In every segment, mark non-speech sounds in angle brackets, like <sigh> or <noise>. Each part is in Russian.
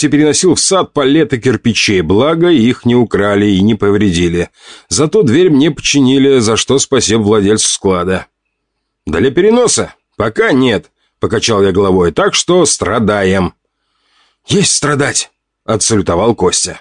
те переносил в сад палеты кирпичей, благо их не украли и не повредили. Зато дверь мне починили, за что спасибо владельцу склада. «Для переноса? Пока нет», — покачал я головой, «так что страдаем». «Есть страдать», — отсалютовал Костя.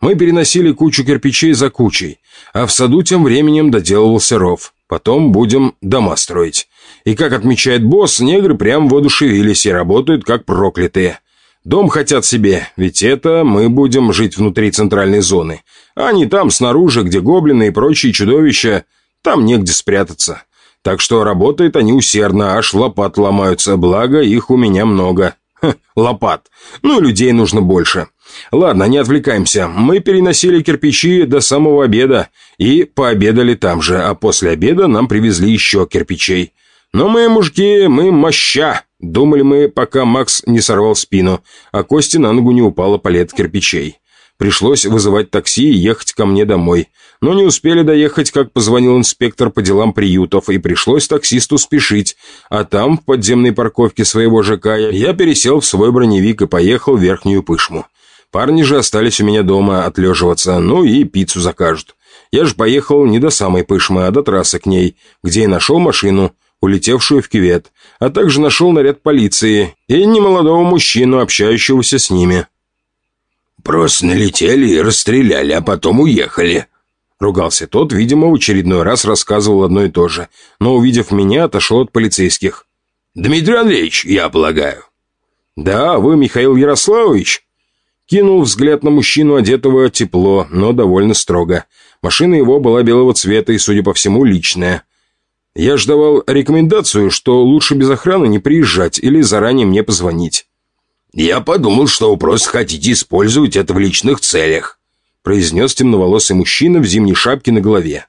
Мы переносили кучу кирпичей за кучей, а в саду тем временем доделывался ров. Потом будем дома строить. И, как отмечает босс, негры прям воодушевились и работают как проклятые. Дом хотят себе, ведь это мы будем жить внутри центральной зоны. А не там, снаружи, где гоблины и прочие чудовища. Там негде спрятаться. Так что работают они усердно, аж лопат ломаются, благо их у меня много. Ха, лопат. Ну, людей нужно больше. Ладно, не отвлекаемся. Мы переносили кирпичи до самого обеда и пообедали там же, а после обеда нам привезли еще кирпичей. Но мы, мужики, мы моща. Думали мы, пока Макс не сорвал спину, а Кости на ногу не упала палет кирпичей. Пришлось вызывать такси и ехать ко мне домой. Но не успели доехать, как позвонил инспектор по делам приютов, и пришлось таксисту спешить. А там, в подземной парковке своего ЖК, я пересел в свой броневик и поехал в Верхнюю Пышму. Парни же остались у меня дома отлеживаться, ну и пиццу закажут. Я же поехал не до самой Пышмы, а до трассы к ней, где и нашел машину – улетевшую в кювет, а также нашел наряд полиции и немолодого мужчину, общающегося с ними. «Просто налетели и расстреляли, а потом уехали», — ругался тот, видимо, в очередной раз рассказывал одно и то же, но, увидев меня, отошел от полицейских. «Дмитрий Андреевич, я полагаю». «Да, вы Михаил Ярославович?» Кинул взгляд на мужчину, одетого тепло, но довольно строго. Машина его была белого цвета и, судя по всему, личная. Я ж давал рекомендацию, что лучше без охраны не приезжать или заранее мне позвонить. «Я подумал, что вы просто хотите использовать это в личных целях», произнес темноволосый мужчина в зимней шапке на голове.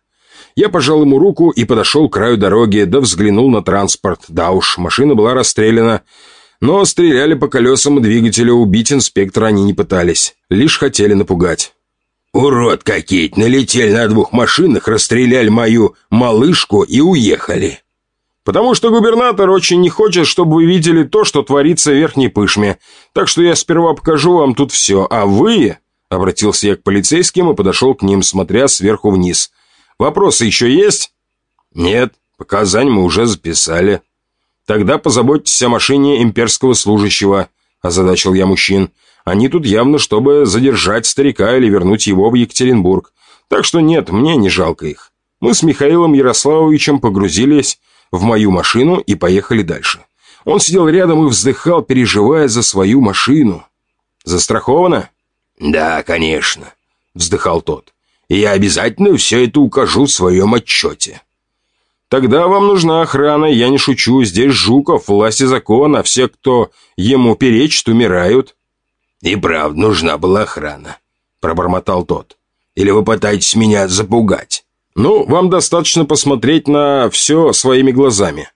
Я пожал ему руку и подошел к краю дороги, да взглянул на транспорт. Да уж, машина была расстреляна. Но стреляли по колесам и двигателю, убить инспектора они не пытались. Лишь хотели напугать. «Урод какие Налетели на двух машинах, расстреляли мою малышку и уехали!» «Потому что губернатор очень не хочет, чтобы вы видели то, что творится в Верхней Пышме. Так что я сперва покажу вам тут все, а вы...» Обратился я к полицейским и подошел к ним, смотря сверху вниз. «Вопросы еще есть?» «Нет, показания мы уже записали». «Тогда позаботьтесь о машине имперского служащего», – озадачил я мужчин. Они тут явно, чтобы задержать старика или вернуть его в Екатеринбург. Так что нет, мне не жалко их. Мы с Михаилом Ярославовичем погрузились в мою машину и поехали дальше. Он сидел рядом и вздыхал, переживая за свою машину. «Застраховано?» «Да, конечно», — вздыхал тот. «И я обязательно все это укажу в своем отчете». «Тогда вам нужна охрана, я не шучу. Здесь Жуков, власти закона, все, кто ему перечит, умирают». «И правда нужна была охрана», — пробормотал тот. «Или вы пытаетесь меня запугать?» «Ну, вам достаточно посмотреть на все своими глазами».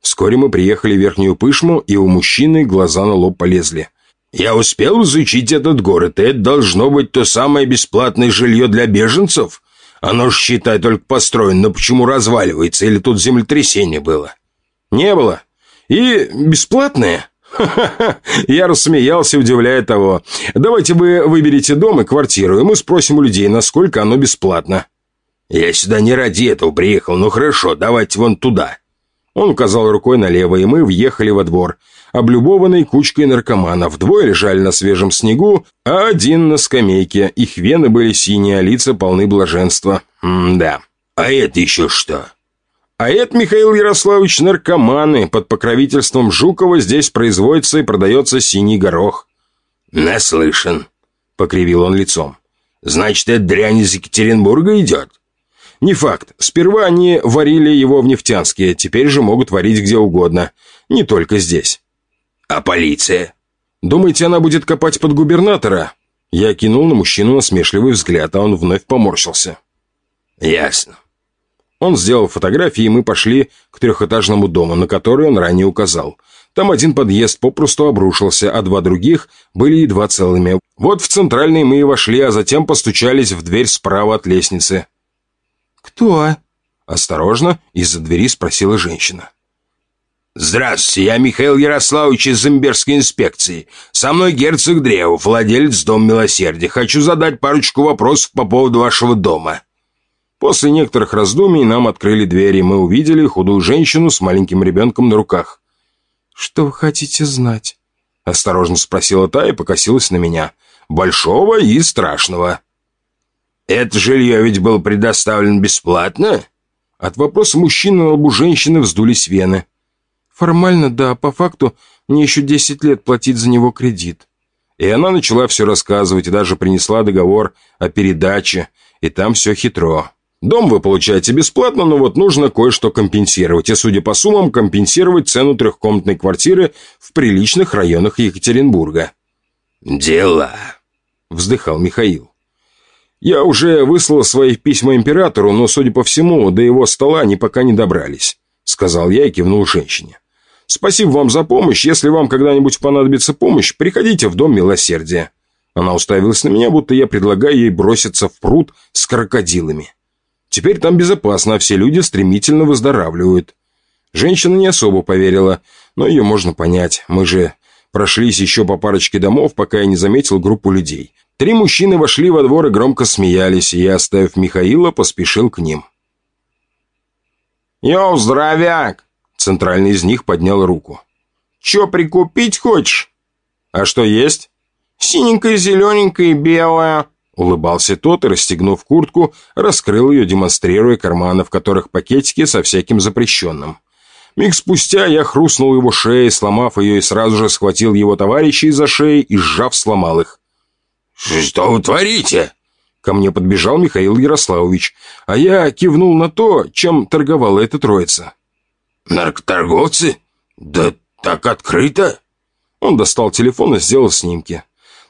Вскоре мы приехали в Верхнюю Пышму, и у мужчины глаза на лоб полезли. «Я успел изучить этот город, и это должно быть то самое бесплатное жилье для беженцев? Оно ж, считай, только построено, но почему разваливается? Или тут землетрясение было?» «Не было. И бесплатное?» Я рассмеялся, удивляя того. Давайте вы выберете дом и квартиру, и мы спросим у людей, насколько оно бесплатно. Я сюда не ради этого приехал, ну хорошо, давайте вон туда. Он указал рукой налево, и мы въехали во двор, облюбованный кучкой наркоманов. Двое лежали на свежем снегу, а один на скамейке. Их вены были синие, а лица полны блаженства. М-да. А это еще что? А это, Михаил Ярославович, наркоманы. Под покровительством Жукова здесь производится и продается синий горох. «Наслышан», — покривил он лицом. «Значит, эта дрянь из Екатеринбурга идет?» «Не факт. Сперва они варили его в Нефтянске, теперь же могут варить где угодно. Не только здесь». «А полиция?» «Думаете, она будет копать под губернатора?» Я кинул на мужчину насмешливый взгляд, а он вновь поморщился. «Ясно. Он сделал фотографии, и мы пошли к трехэтажному дому, на который он ранее указал. Там один подъезд попросту обрушился, а два других были едва целыми. Вот в центральный мы и вошли, а затем постучались в дверь справа от лестницы. «Кто?» Осторожно, из-за двери спросила женщина. «Здравствуйте, я Михаил Ярославович из Имберской инспекции. Со мной герцог Древов, владелец Дом Милосердия. Хочу задать парочку вопросов по поводу вашего дома». После некоторых раздумий нам открыли двери, и мы увидели худую женщину с маленьким ребенком на руках. «Что вы хотите знать?» — осторожно спросила та и покосилась на меня. «Большого и страшного». «Это жилье ведь было предоставлено бесплатно?» От вопроса мужчины на лбу женщины вздулись вены. Формально, да, по факту мне еще 10 лет платить за него кредит. И она начала все рассказывать, и даже принесла договор о передаче, и там все хитро. Дом вы получаете бесплатно, но вот нужно кое-что компенсировать, и, судя по суммам, компенсировать цену трехкомнатной квартиры в приличных районах Екатеринбурга. «Дела», — вздыхал Михаил. «Я уже выслал свои письма императору, но, судя по всему, до его стола они пока не добрались», — сказал я и кивнул женщине. Спасибо вам за помощь. Если вам когда-нибудь понадобится помощь, приходите в Дом Милосердия». Она уставилась на меня, будто я предлагаю ей броситься в пруд с крокодилами. Теперь там безопасно, а все люди стремительно выздоравливают. Женщина не особо поверила, но ее можно понять. Мы же прошлись еще по парочке домов, пока я не заметил группу людей. Три мужчины вошли во двор и громко смеялись, и я, оставив Михаила, поспешил к ним. «Йоу, здоровяк!» Центральный из них поднял руку. «Че, прикупить хочешь?» «А что есть?» «Синенькое, зелененькое и белое». Улыбался тот и, расстегнув куртку, раскрыл ее, демонстрируя карманы, в которых пакетики со всяким запрещенным. Миг спустя я хрустнул его шеей, сломав ее, и сразу же схватил его товарищей за шеи и, сжав, сломал их. «Что вы творите?» Ко мне подбежал Михаил Ярославович, а я кивнул на то, чем торговала эта троица. «Наркоторговцы? Да так открыто!» Он достал телефон и сделал снимки.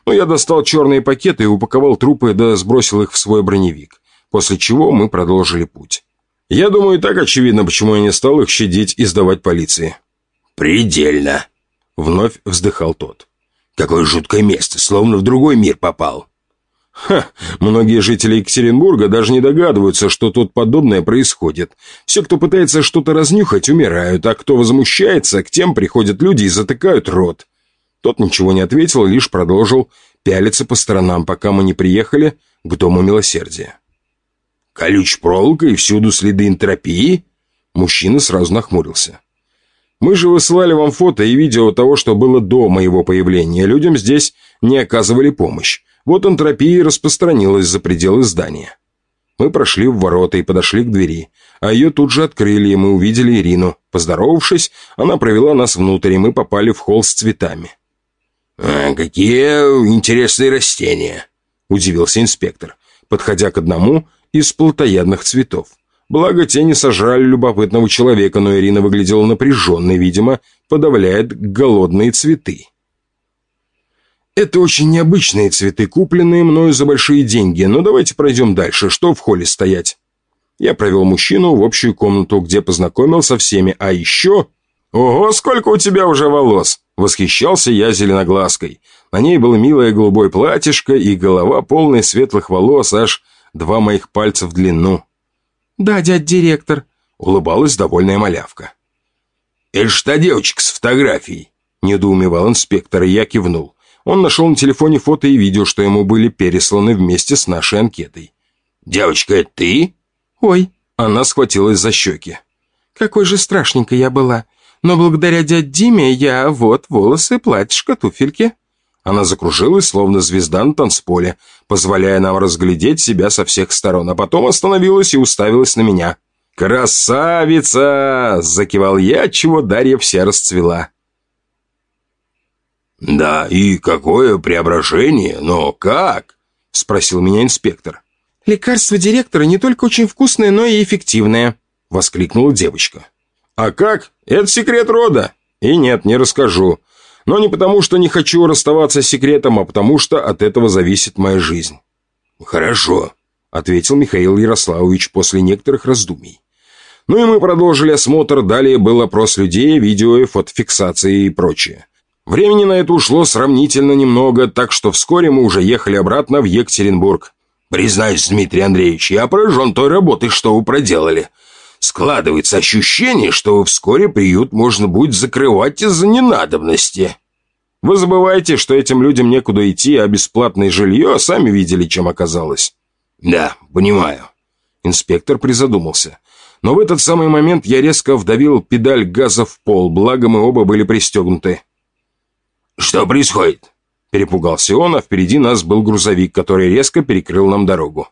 Но я достал черные пакеты и упаковал трупы, да сбросил их в свой броневик. После чего мы продолжили путь. Я думаю, так очевидно, почему я не стал их щадить и сдавать полиции. «Предельно!» Вновь вздыхал тот. «Какое жуткое место, словно в другой мир попал!» Ха, многие жители Екатеринбурга даже не догадываются, что тут подобное происходит. Все, кто пытается что-то разнюхать, умирают, а кто возмущается, к тем приходят люди и затыкают рот. Тот ничего не ответил, лишь продолжил пялиться по сторонам, пока мы не приехали к Дому Милосердия. «Колюч проволока и всюду следы энтропии?» Мужчина сразу нахмурился. «Мы же высылали вам фото и видео того, что было до моего появления. Людям здесь не оказывали помощь. Вот энтропия распространилась за пределы здания. Мы прошли в ворота и подошли к двери, а ее тут же открыли, и мы увидели Ирину. Поздоровавшись, она провела нас внутрь, и мы попали в холл с цветами. «А, «Какие интересные растения!» – удивился инспектор, подходя к одному из плотоядных цветов. Благо, те не сожрали любопытного человека, но Ирина выглядела напряженной, видимо, подавляет голодные цветы. Это очень необычные цветы, купленные мною за большие деньги, но давайте пройдем дальше, что в холле стоять. Я провел мужчину в общую комнату, где познакомил со всеми, а еще... «Ого, сколько у тебя уже волос!» Восхищался я зеленоглазкой. На ней было милое голубое платьишко и голова полная светлых волос, аж два моих пальца в длину. «Да, дядь директор», — улыбалась довольная малявка. «Это та девочка с фотографией», — недоумевал инспектор, и я кивнул. Он нашел на телефоне фото и видео, что ему были пересланы вместе с нашей анкетой. «Девочка, это ты?» «Ой». Она схватилась за щеки. «Какой же страшненькой я была. Но благодаря дяде Диме я вот волосы, платьишко, туфельки». Она закружилась, словно звезда на танцполе, позволяя нам разглядеть себя со всех сторон, а потом остановилась и уставилась на меня. «Красавица!» – закивал я, чего Дарья вся расцвела. «Да, и какое преображение, но как?» – спросил меня инспектор. «Лекарство директора не только очень вкусное, но и эффективное», – воскликнула девочка. «А как? Это секрет рода. И нет, не расскажу. Но не потому, что не хочу расставаться с секретом, а потому, что от этого зависит моя жизнь». «Хорошо», — ответил Михаил Ярославович после некоторых раздумий. Ну и мы продолжили осмотр, далее был опрос людей, видео фотофиксации и прочее. Времени на это ушло сравнительно немного, так что вскоре мы уже ехали обратно в Екатеринбург. «Признаюсь, Дмитрий Андреевич, я поражен той работой, что вы проделали. Складывается ощущение, что вскоре приют можно будет закрывать из-за ненадобности». «Вы забываете, что этим людям некуда идти, а бесплатное жилье сами видели, чем оказалось». «Да, понимаю». Инспектор призадумался. Но в этот самый момент я резко вдавил педаль газа в пол, благо мы оба были пристегнуты. «Что происходит?» Перепугался он, а впереди нас был грузовик, который резко перекрыл нам дорогу.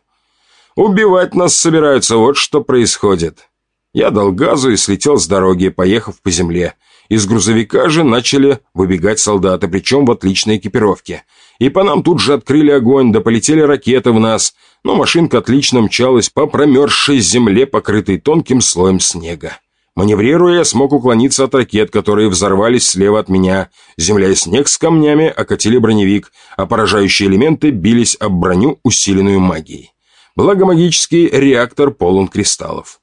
«Убивать нас собираются, вот что происходит». Я дал газу и слетел с дороги, поехав по земле. Из грузовика же начали выбегать солдаты, причем в отличной экипировке. И по нам тут же открыли огонь, да полетели ракеты в нас, но машинка отлично мчалась по промерзшей земле, покрытой тонким слоем снега. Маневрируя, я смог уклониться от ракет, которые взорвались слева от меня. Земля и снег с камнями окатили броневик, а поражающие элементы бились об броню, усиленную магией. Благо магический реактор полон кристаллов.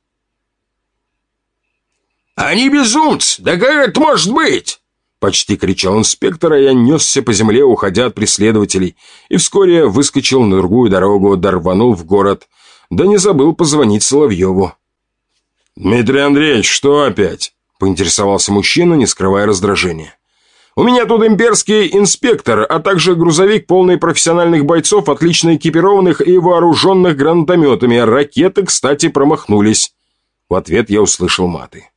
«Они безумцы! Да как это может быть?» Почти кричал инспектор, а я несся по земле, уходя от преследователей, и вскоре выскочил на другую дорогу, дорванул в город. Да не забыл позвонить Соловьеву. «Дмитрий Андреевич, что опять?» — поинтересовался мужчина, не скрывая раздражения. «У меня тут имперский инспектор, а также грузовик, полный профессиональных бойцов, отлично экипированных и вооруженных гранатометами. Ракеты, кстати, промахнулись». В ответ я услышал маты.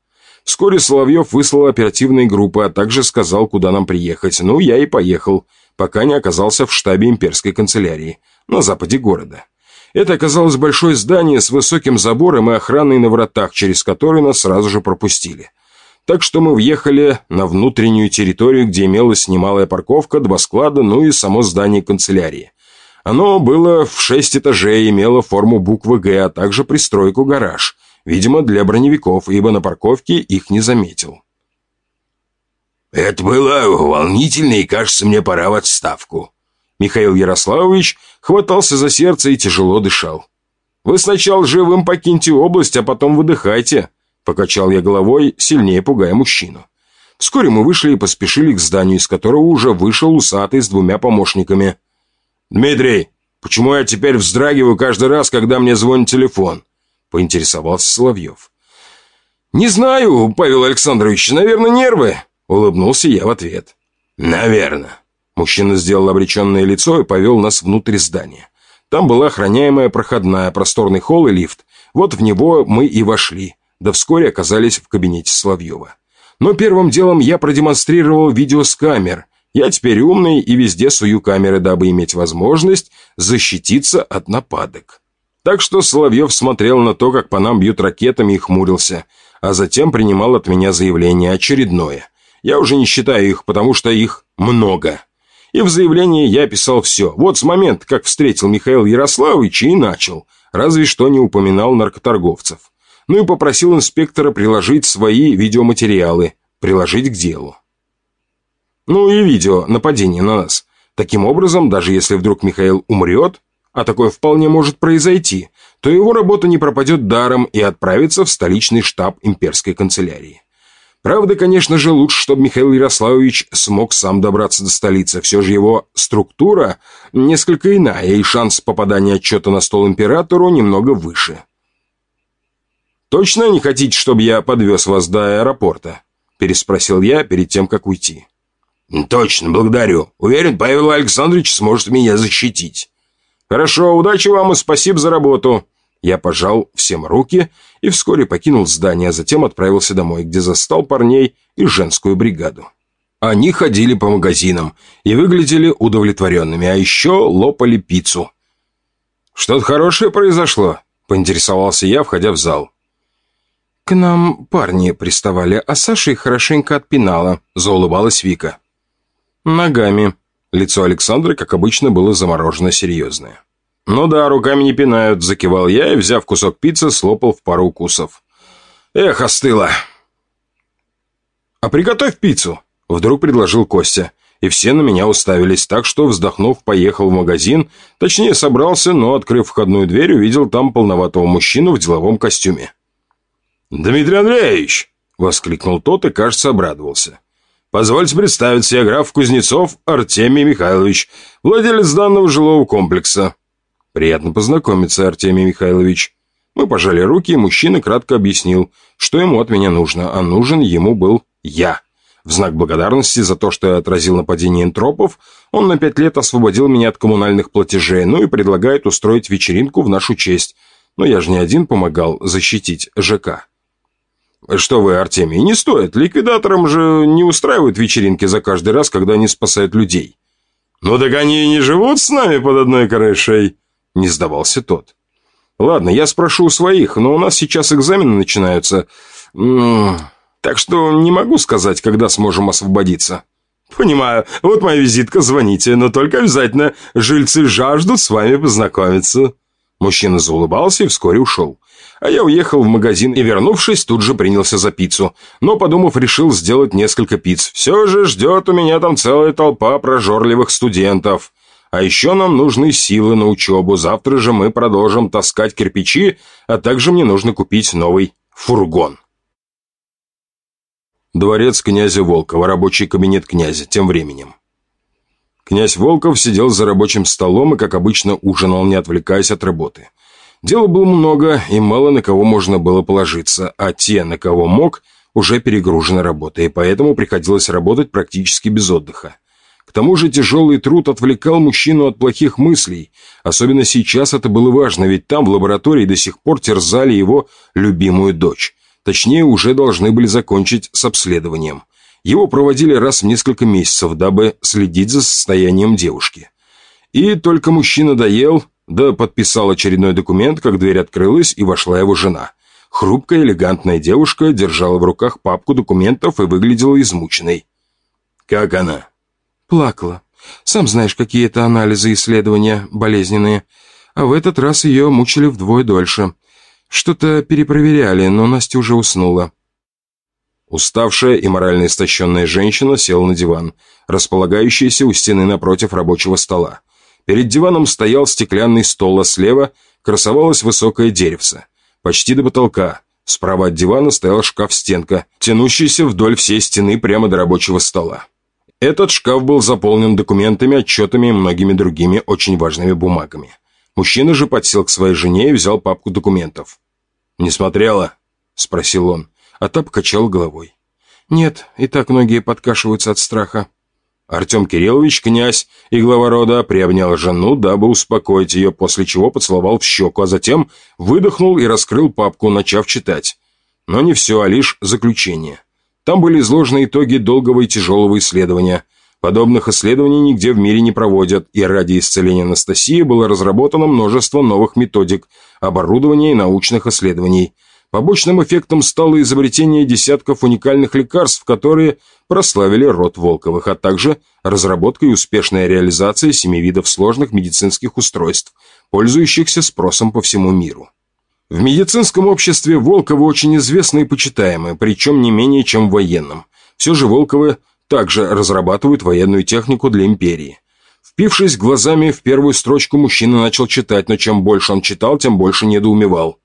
Вскоре Соловьев выслал оперативные группы, а также сказал, куда нам приехать. Ну, я и поехал, пока не оказался в штабе имперской канцелярии, на западе города. Это оказалось большое здание с высоким забором и охраной на вратах, через который нас сразу же пропустили. Так что мы въехали на внутреннюю территорию, где имелась немалая парковка, два склада, ну и само здание канцелярии. Оно было в шесть этажей, имело форму буквы «Г», а также пристройку-гараж – Видимо, для броневиков, ибо на парковке их не заметил. «Это было волнительно, и, кажется, мне пора в отставку». Михаил Ярославович хватался за сердце и тяжело дышал. «Вы сначала живым покиньте область, а потом выдыхайте», покачал я головой, сильнее пугая мужчину. Вскоре мы вышли и поспешили к зданию, из которого уже вышел усатый с двумя помощниками. «Дмитрий, почему я теперь вздрагиваю каждый раз, когда мне звонит телефон?» — поинтересовался Соловьев. «Не знаю, Павел Александрович, наверное, нервы», — улыбнулся я в ответ. «Наверное». Мужчина сделал обреченное лицо и повел нас внутрь здания. Там была охраняемая проходная, просторный холл и лифт. Вот в него мы и вошли, да вскоре оказались в кабинете Соловьева. Но первым делом я продемонстрировал видео с камер. Я теперь умный и везде сую камеры, дабы иметь возможность защититься от нападок. Так что Соловьев смотрел на то, как по нам бьют ракетами и хмурился, а затем принимал от меня заявление очередное. Я уже не считаю их, потому что их много. И в заявлении я писал все. Вот с момента, как встретил Михаил Ярославович и начал, разве что не упоминал наркоторговцев. Ну и попросил инспектора приложить свои видеоматериалы, приложить к делу. Ну и видео нападения на нас. Таким образом, даже если вдруг Михаил умрет, а такое вполне может произойти, то его работа не пропадет даром и отправится в столичный штаб имперской канцелярии. Правда, конечно же, лучше, чтобы Михаил Ярославович смог сам добраться до столицы. Все же его структура несколько иная, и шанс попадания отчета на стол императору немного выше. «Точно не хотите, чтобы я подвез вас до аэропорта?» переспросил я перед тем, как уйти. «Точно, благодарю. Уверен, Павел Александрович сможет меня защитить». «Хорошо, удачи вам и спасибо за работу!» Я пожал всем руки и вскоре покинул здание, а затем отправился домой, где застал парней и женскую бригаду. Они ходили по магазинам и выглядели удовлетворенными, а еще лопали пиццу. «Что-то хорошее произошло?» – поинтересовался я, входя в зал. «К нам парни приставали, а Саша их хорошенько отпинала», – заулыбалась Вика. «Ногами», Лицо Александры, как обычно, было заморожено серьезное. «Ну да, руками не пинают», — закивал я и, взяв кусок пиццы, слопал в пару укусов. «Эх, остыло!» «А приготовь пиццу!» — вдруг предложил Костя. И все на меня уставились, так что, вздохнув, поехал в магазин, точнее, собрался, но, открыв входную дверь, увидел там полноватого мужчину в деловом костюме. «Дмитрий Андреевич!» — воскликнул тот и, кажется, обрадовался. Позвольте представить, я граф Кузнецов Артемий Михайлович, владелец данного жилого комплекса. Приятно познакомиться, Артемий Михайлович. Мы пожали руки, и мужчина кратко объяснил, что ему от меня нужно, а нужен ему был я. В знак благодарности за то, что я отразил нападение энтропов, он на пять лет освободил меня от коммунальных платежей, ну и предлагает устроить вечеринку в нашу честь. Но я же не один помогал защитить ЖК. Что вы, Артемий, не стоит. Ликвидаторам же не устраивают вечеринки за каждый раз, когда они спасают людей. Ну так они и не живут с нами под одной крышей, не сдавался тот. Ладно, я спрошу у своих, но у нас сейчас экзамены начинаются. Так что не могу сказать, когда сможем освободиться. Понимаю. Вот моя визитка, звоните, но только обязательно. Жильцы жаждут с вами познакомиться. Мужчина заулыбался и вскоре ушел. А я уехал в магазин и, вернувшись, тут же принялся за пиццу. Но, подумав, решил сделать несколько пиц. Все же ждет у меня там целая толпа прожорливых студентов. А еще нам нужны силы на учебу. Завтра же мы продолжим таскать кирпичи, а также мне нужно купить новый фургон. Дворец князя Волкова, рабочий кабинет князя, тем временем. Князь Волков сидел за рабочим столом и, как обычно, ужинал, не отвлекаясь от работы. Дела было много, и мало на кого можно было положиться, а те, на кого мог, уже перегружены работой, и поэтому приходилось работать практически без отдыха. К тому же тяжелый труд отвлекал мужчину от плохих мыслей. Особенно сейчас это было важно, ведь там в лаборатории до сих пор терзали его любимую дочь. Точнее, уже должны были закончить с обследованием. Его проводили раз в несколько месяцев, дабы следить за состоянием девушки. И только мужчина доел, да подписал очередной документ, как дверь открылась, и вошла его жена. Хрупкая, элегантная девушка держала в руках папку документов и выглядела измученной. «Как она?» Плакала. Сам знаешь, какие это анализы и исследования болезненные. А в этот раз ее мучили вдвое дольше. Что-то перепроверяли, но Настя уже уснула. Уставшая и морально истощенная женщина села на диван, располагающийся у стены напротив рабочего стола. Перед диваном стоял стеклянный стол, а слева красовалось высокое деревце, почти до потолка. Справа от дивана стоял шкаф-стенка, тянущийся вдоль всей стены прямо до рабочего стола. Этот шкаф был заполнен документами, отчетами и многими другими очень важными бумагами. Мужчина же подсел к своей жене и взял папку документов. «Не смотрела?» – спросил он, а та покачал головой. «Нет, и так многие подкашиваются от страха». Артем Кириллович, князь и глава рода, приобнял жену, дабы успокоить ее, после чего поцеловал в щеку, а затем выдохнул и раскрыл папку, начав читать. Но не все, а лишь заключение. Там были изложены итоги долгого и тяжелого исследования. Подобных исследований нигде в мире не проводят, и ради исцеления Анастасии было разработано множество новых методик, оборудования и научных исследований. Побочным эффектом стало изобретение десятков уникальных лекарств, которые прославили род Волковых, а также разработка и успешная реализация семи видов сложных медицинских устройств, пользующихся спросом по всему миру. В медицинском обществе Волковы очень известны и почитаемы, причем не менее, чем в военном. Все же Волковы также разрабатывают военную технику для империи. Впившись глазами в первую строчку, мужчина начал читать, но чем больше он читал, тем больше недоумевал.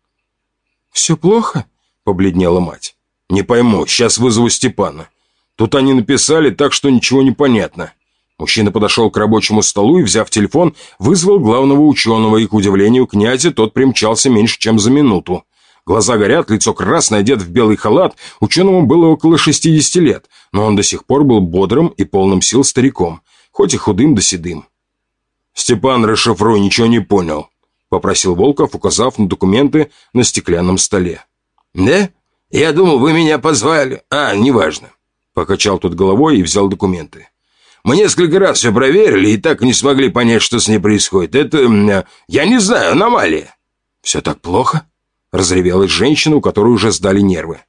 «Все плохо?» – побледнела мать. «Не пойму, сейчас вызову Степана. Тут они написали так, что ничего не понятно». Мужчина подошел к рабочему столу и, взяв телефон, вызвал главного ученого, и, к удивлению князя, тот примчался меньше, чем за минуту. Глаза горят, лицо красное, одет в белый халат. Ученому было около 60 лет, но он до сих пор был бодрым и полным сил стариком, хоть и худым да седым. «Степан, расшифруй, ничего не понял», — попросил Волков, указав на документы на стеклянном столе. «Да? Я думал, вы меня позвали. А, неважно». Покачал тут головой и взял документы. Мы несколько раз все проверили и так не смогли понять, что с ней происходит. Это, я не знаю, аномалия». «Все так плохо?» — разревелась женщина, у которой уже сдали нервы.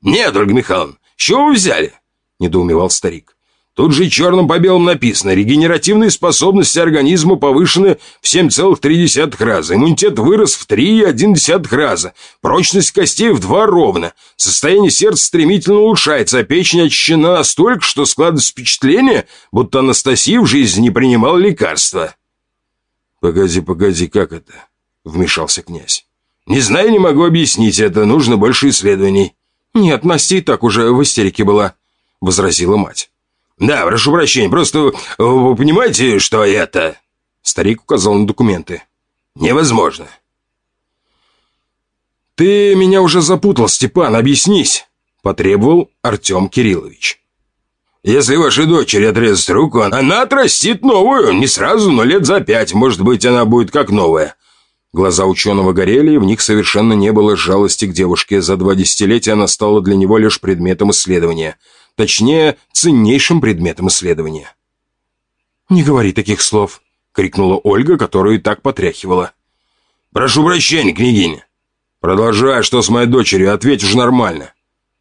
«Нет, Ольга Михайловна, с чего вы взяли?» — недоумевал старик. Тут же черным по белому написано, регенеративные способности организма повышены в 7,3 раза, иммунитет вырос в 3,1 раза, прочность костей в 2 ровно, состояние сердца стремительно улучшается, а печень очищена настолько, что складывается впечатление, будто Анастасия в жизни не принимала лекарства. «Погоди, погоди, как это?» — вмешался князь. «Не знаю, не могу объяснить это, нужно больше исследований». «Нет, Настя и так уже в истерике была», — возразила мать. «Да, прошу прощения, просто вы понимаете, что это?» Старик указал на документы. «Невозможно». «Ты меня уже запутал, Степан, объяснись!» – потребовал Артем Кириллович. «Если вашей дочери отрезать руку, она отрастит новую, не сразу, но лет за пять, может быть, она будет как новая». Глаза ученого горели, и в них совершенно не было жалости к девушке. За два десятилетия она стала для него лишь предметом исследования. Точнее, ценнейшим предметом исследования. «Не говори таких слов», — крикнула Ольга, которую и так потряхивала. «Прошу прощения, княгиня». «Продолжай, что с моей дочерью, ответь уж нормально».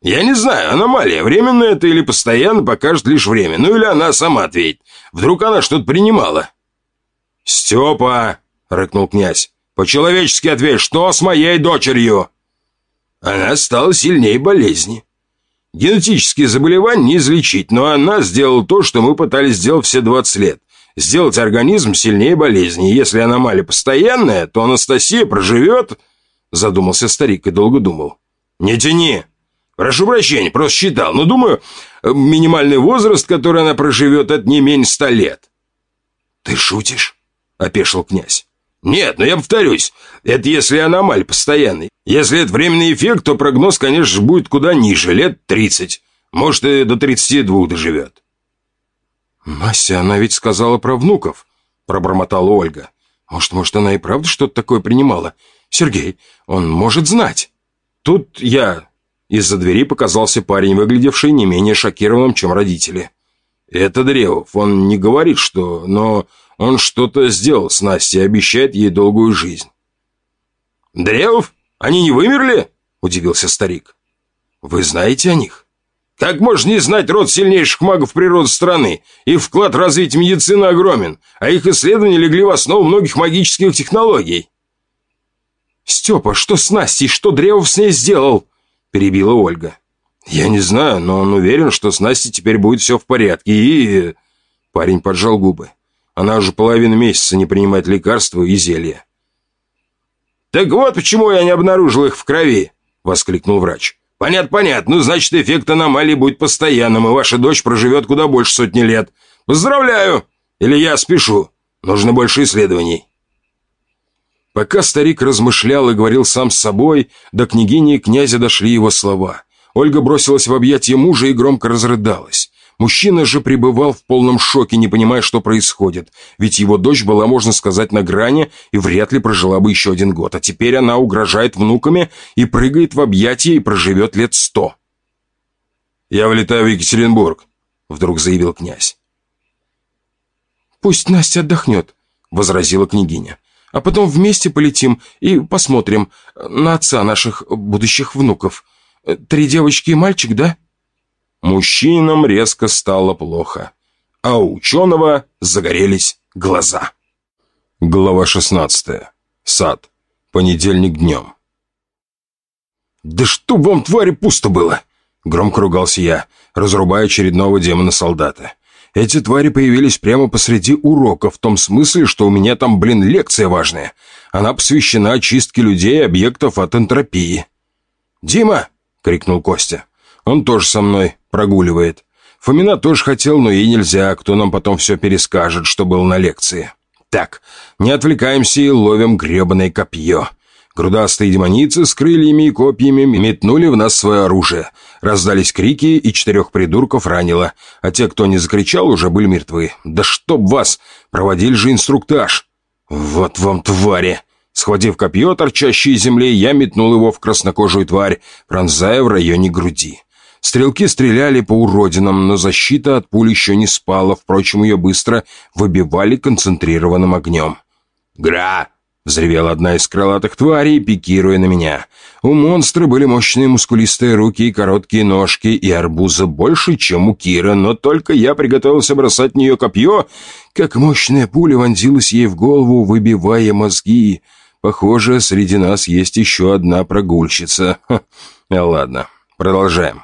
«Я не знаю, аномалия, временная это или постоянно, покажет лишь время. Ну или она сама ответит. Вдруг она что-то принимала». «Степа!» — рыкнул князь. «По-человечески ответь, что с моей дочерью?» Она стала сильнее болезни. Генетические заболевания не излечить, но она сделала то, что мы пытались сделать все 20 лет. Сделать организм сильнее болезни. Если аномалия постоянная, то Анастасия проживет... Задумался старик и долго думал. «Не тяни! Прошу прощения, просто считал. Но думаю, минимальный возраст, который она проживет, это не менее ста лет». «Ты шутишь?» — опешил князь. «Нет, но я повторюсь, это если аномаль постоянный. Если это временный эффект, то прогноз, конечно, будет куда ниже, лет 30. Может, и до 32 доживет». «Мася, она ведь сказала про внуков», — пробормотала Ольга. «Может, может, она и правда что-то такое принимала? Сергей, он может знать». «Тут я...» Из-за двери показался парень, выглядевший не менее шокированным, чем родители. «Это Древов. Он не говорит, что... Но он что-то сделал с Настей и обещает ей долгую жизнь». «Древов? Они не вымерли?» – удивился старик. «Вы знаете о них?» «Как можно не знать род сильнейших магов природы страны? Их вклад в развитие медицины огромен, а их исследования легли в основу многих магических технологий». «Степа, что с Настей? Что Древов с ней сделал?» – перебила Ольга. «Я не знаю, но он уверен, что с Настей теперь будет все в порядке, и...» Парень поджал губы. Она уже половину месяца не принимает лекарства и зелья. «Так вот почему я не обнаружил их в крови!» — воскликнул врач. «Понятно, понятно. Ну, значит, эффект аномалии будет постоянным, и ваша дочь проживет куда больше сотни лет. Поздравляю! Или я спешу. Нужно больше исследований». Пока старик размышлял и говорил сам с собой, до княгини и князя дошли его слова. Ольга бросилась в объятия мужа и громко разрыдалась. Мужчина же пребывал в полном шоке, не понимая, что происходит. Ведь его дочь была, можно сказать, на грани и вряд ли прожила бы еще один год. А теперь она угрожает внуками и прыгает в объятия и проживет лет сто. «Я вылетаю в Екатеринбург», — вдруг заявил князь. «Пусть Настя отдохнет», — возразила княгиня. «А потом вместе полетим и посмотрим на отца наших будущих внуков. Три девочки и мальчик, да?» Мужчинам резко стало плохо, а у ученого загорелись глаза. Глава 16. Сад. Понедельник днем. «Да что вам, твари, пусто было!» Громко ругался я, разрубая очередного демона-солдата. Эти твари появились прямо посреди урока, в том смысле, что у меня там, блин, лекция важная. Она посвящена очистке людей и объектов от энтропии. «Дима!» — крикнул Костя. «Он тоже со мной прогуливает. Фомина тоже хотел, но ей нельзя, кто нам потом все перескажет, что был на лекции. Так, не отвлекаемся и ловим гребаное копье. Грудастые демоницы с крыльями и копьями метнули в нас свое оружие. Раздались крики, и четырех придурков ранило. А те, кто не закричал, уже были мертвы. Да чтоб вас! Проводили же инструктаж. Вот вам твари! Схватив копье, торчащее из земли, я метнул его в краснокожую тварь, пронзая в районе груди. Стрелки стреляли по уродинам, но защита от пуль еще не спала, впрочем, ее быстро выбивали концентрированным огнем. «Гра!» — взревела одна из крылатых тварей, пикируя на меня. У монстра были мощные мускулистые руки и короткие ножки, и арбуза больше, чем у Кира, но только я приготовился бросать в нее копье, как мощная пуля вонзилась ей в голову, выбивая мозги. Похоже, среди нас есть еще одна прогульщица. Ха. Ладно, продолжаем.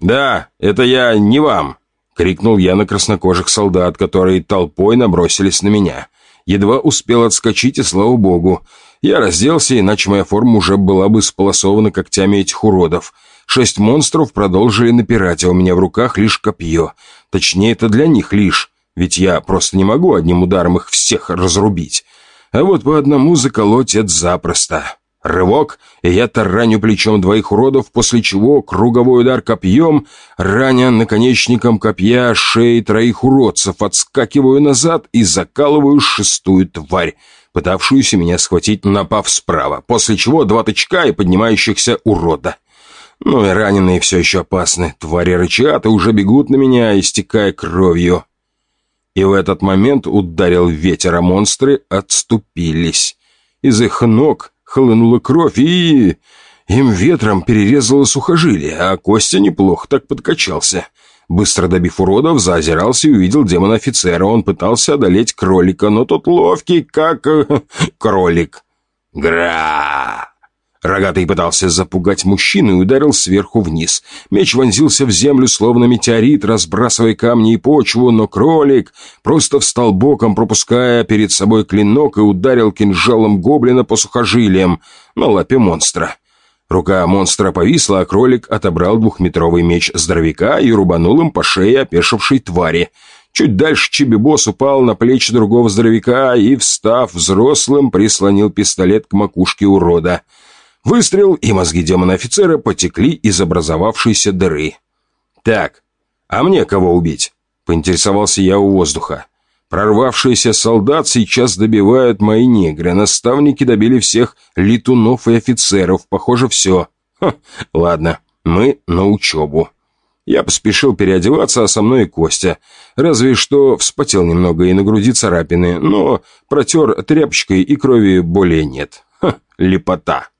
«Да, это я не вам!» — крикнул я на краснокожих солдат, которые толпой набросились на меня. Едва успел отскочить, и слава богу. Я разделся, иначе моя форма уже была бы сполосована когтями этих уродов. Шесть монстров продолжили напирать, а у меня в руках лишь копье. Точнее, это для них лишь, ведь я просто не могу одним ударом их всех разрубить. А вот по одному заколоть это запросто. Рывок, и я тараню плечом двоих уродов, после чего круговой удар копьем, раня наконечником копья шеи троих уродцев, отскакиваю назад и закалываю шестую тварь, пытавшуюся меня схватить, напав справа, после чего два тычка и поднимающихся урода. Ну и раненые все еще опасны. Твари рычат и уже бегут на меня, истекая кровью. И в этот момент ударил ветер, а монстры отступились. Из их ног хлынула кровь и... Им ветром перерезало сухожилие, а Костя неплохо так подкачался. Быстро добив уродов, заозирался и увидел демона-офицера. Он пытался одолеть кролика, но тот ловкий, как... Э, <laughs> кролик. Гра! Рогатый пытался запугать мужчину и ударил сверху вниз. Меч вонзился в землю, словно метеорит, разбрасывая камни и почву, но кролик просто встал боком, пропуская перед собой клинок и ударил кинжалом гоблина по сухожилиям на лапе монстра. Рука монстра повисла, а кролик отобрал двухметровый меч здоровяка и рубанул им по шее опешившей твари. Чуть дальше Чибибос упал на плечи другого здоровяка и, встав взрослым, прислонил пистолет к макушке урода — Выстрел, и мозги демона-офицера потекли из образовавшейся дыры. «Так, а мне кого убить?» — поинтересовался я у воздуха. «Прорвавшиеся солдат сейчас добивают мои негры. Наставники добили всех летунов и офицеров. Похоже, все. Ха, ладно, мы на учебу». Я поспешил переодеваться, а со мной и Костя. Разве что вспотел немного и на груди царапины, но протер тряпочкой и крови более нет. Ха, лепота.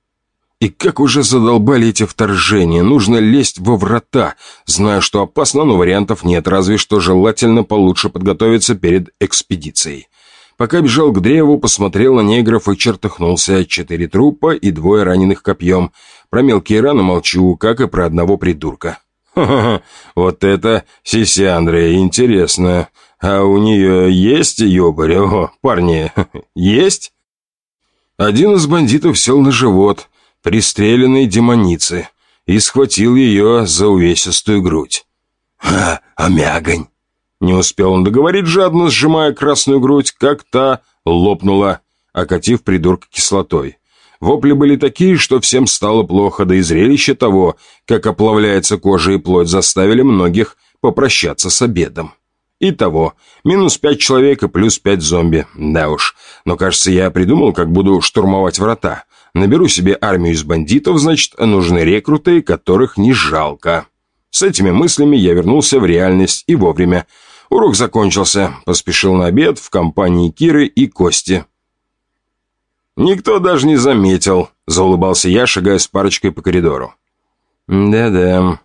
И как уже задолбали эти вторжения, нужно лезть во врата. Знаю, что опасно, но вариантов нет, разве что желательно получше подготовиться перед экспедицией. Пока бежал к древу, посмотрел на негров и чертыхнулся. Четыре трупа и двое раненых копьем. Про мелкие раны молчу, как и про одного придурка. Ха-ха-ха, вот это Сисяндра, интересно. А у нее есть ёбарь? О, парни, <laughs> есть? Один из бандитов сел на живот пристреленной демоницы и схватил ее за увесистую грудь. «Ха, омягонь!» Не успел он договорить, жадно сжимая красную грудь, как та лопнула, окатив придурка кислотой. Вопли были такие, что всем стало плохо, да и зрелище того, как оплавляется кожа и плоть, заставили многих попрощаться с обедом. Итого, минус пять человек и плюс пять зомби. Да уж, но кажется, я придумал, как буду штурмовать врата. Наберу себе армию из бандитов, значит, нужны рекруты, которых не жалко. С этими мыслями я вернулся в реальность и вовремя. Урок закончился. Поспешил на обед в компании Киры и Кости. «Никто даже не заметил», — заулыбался я, шагая с парочкой по коридору. «Да-да.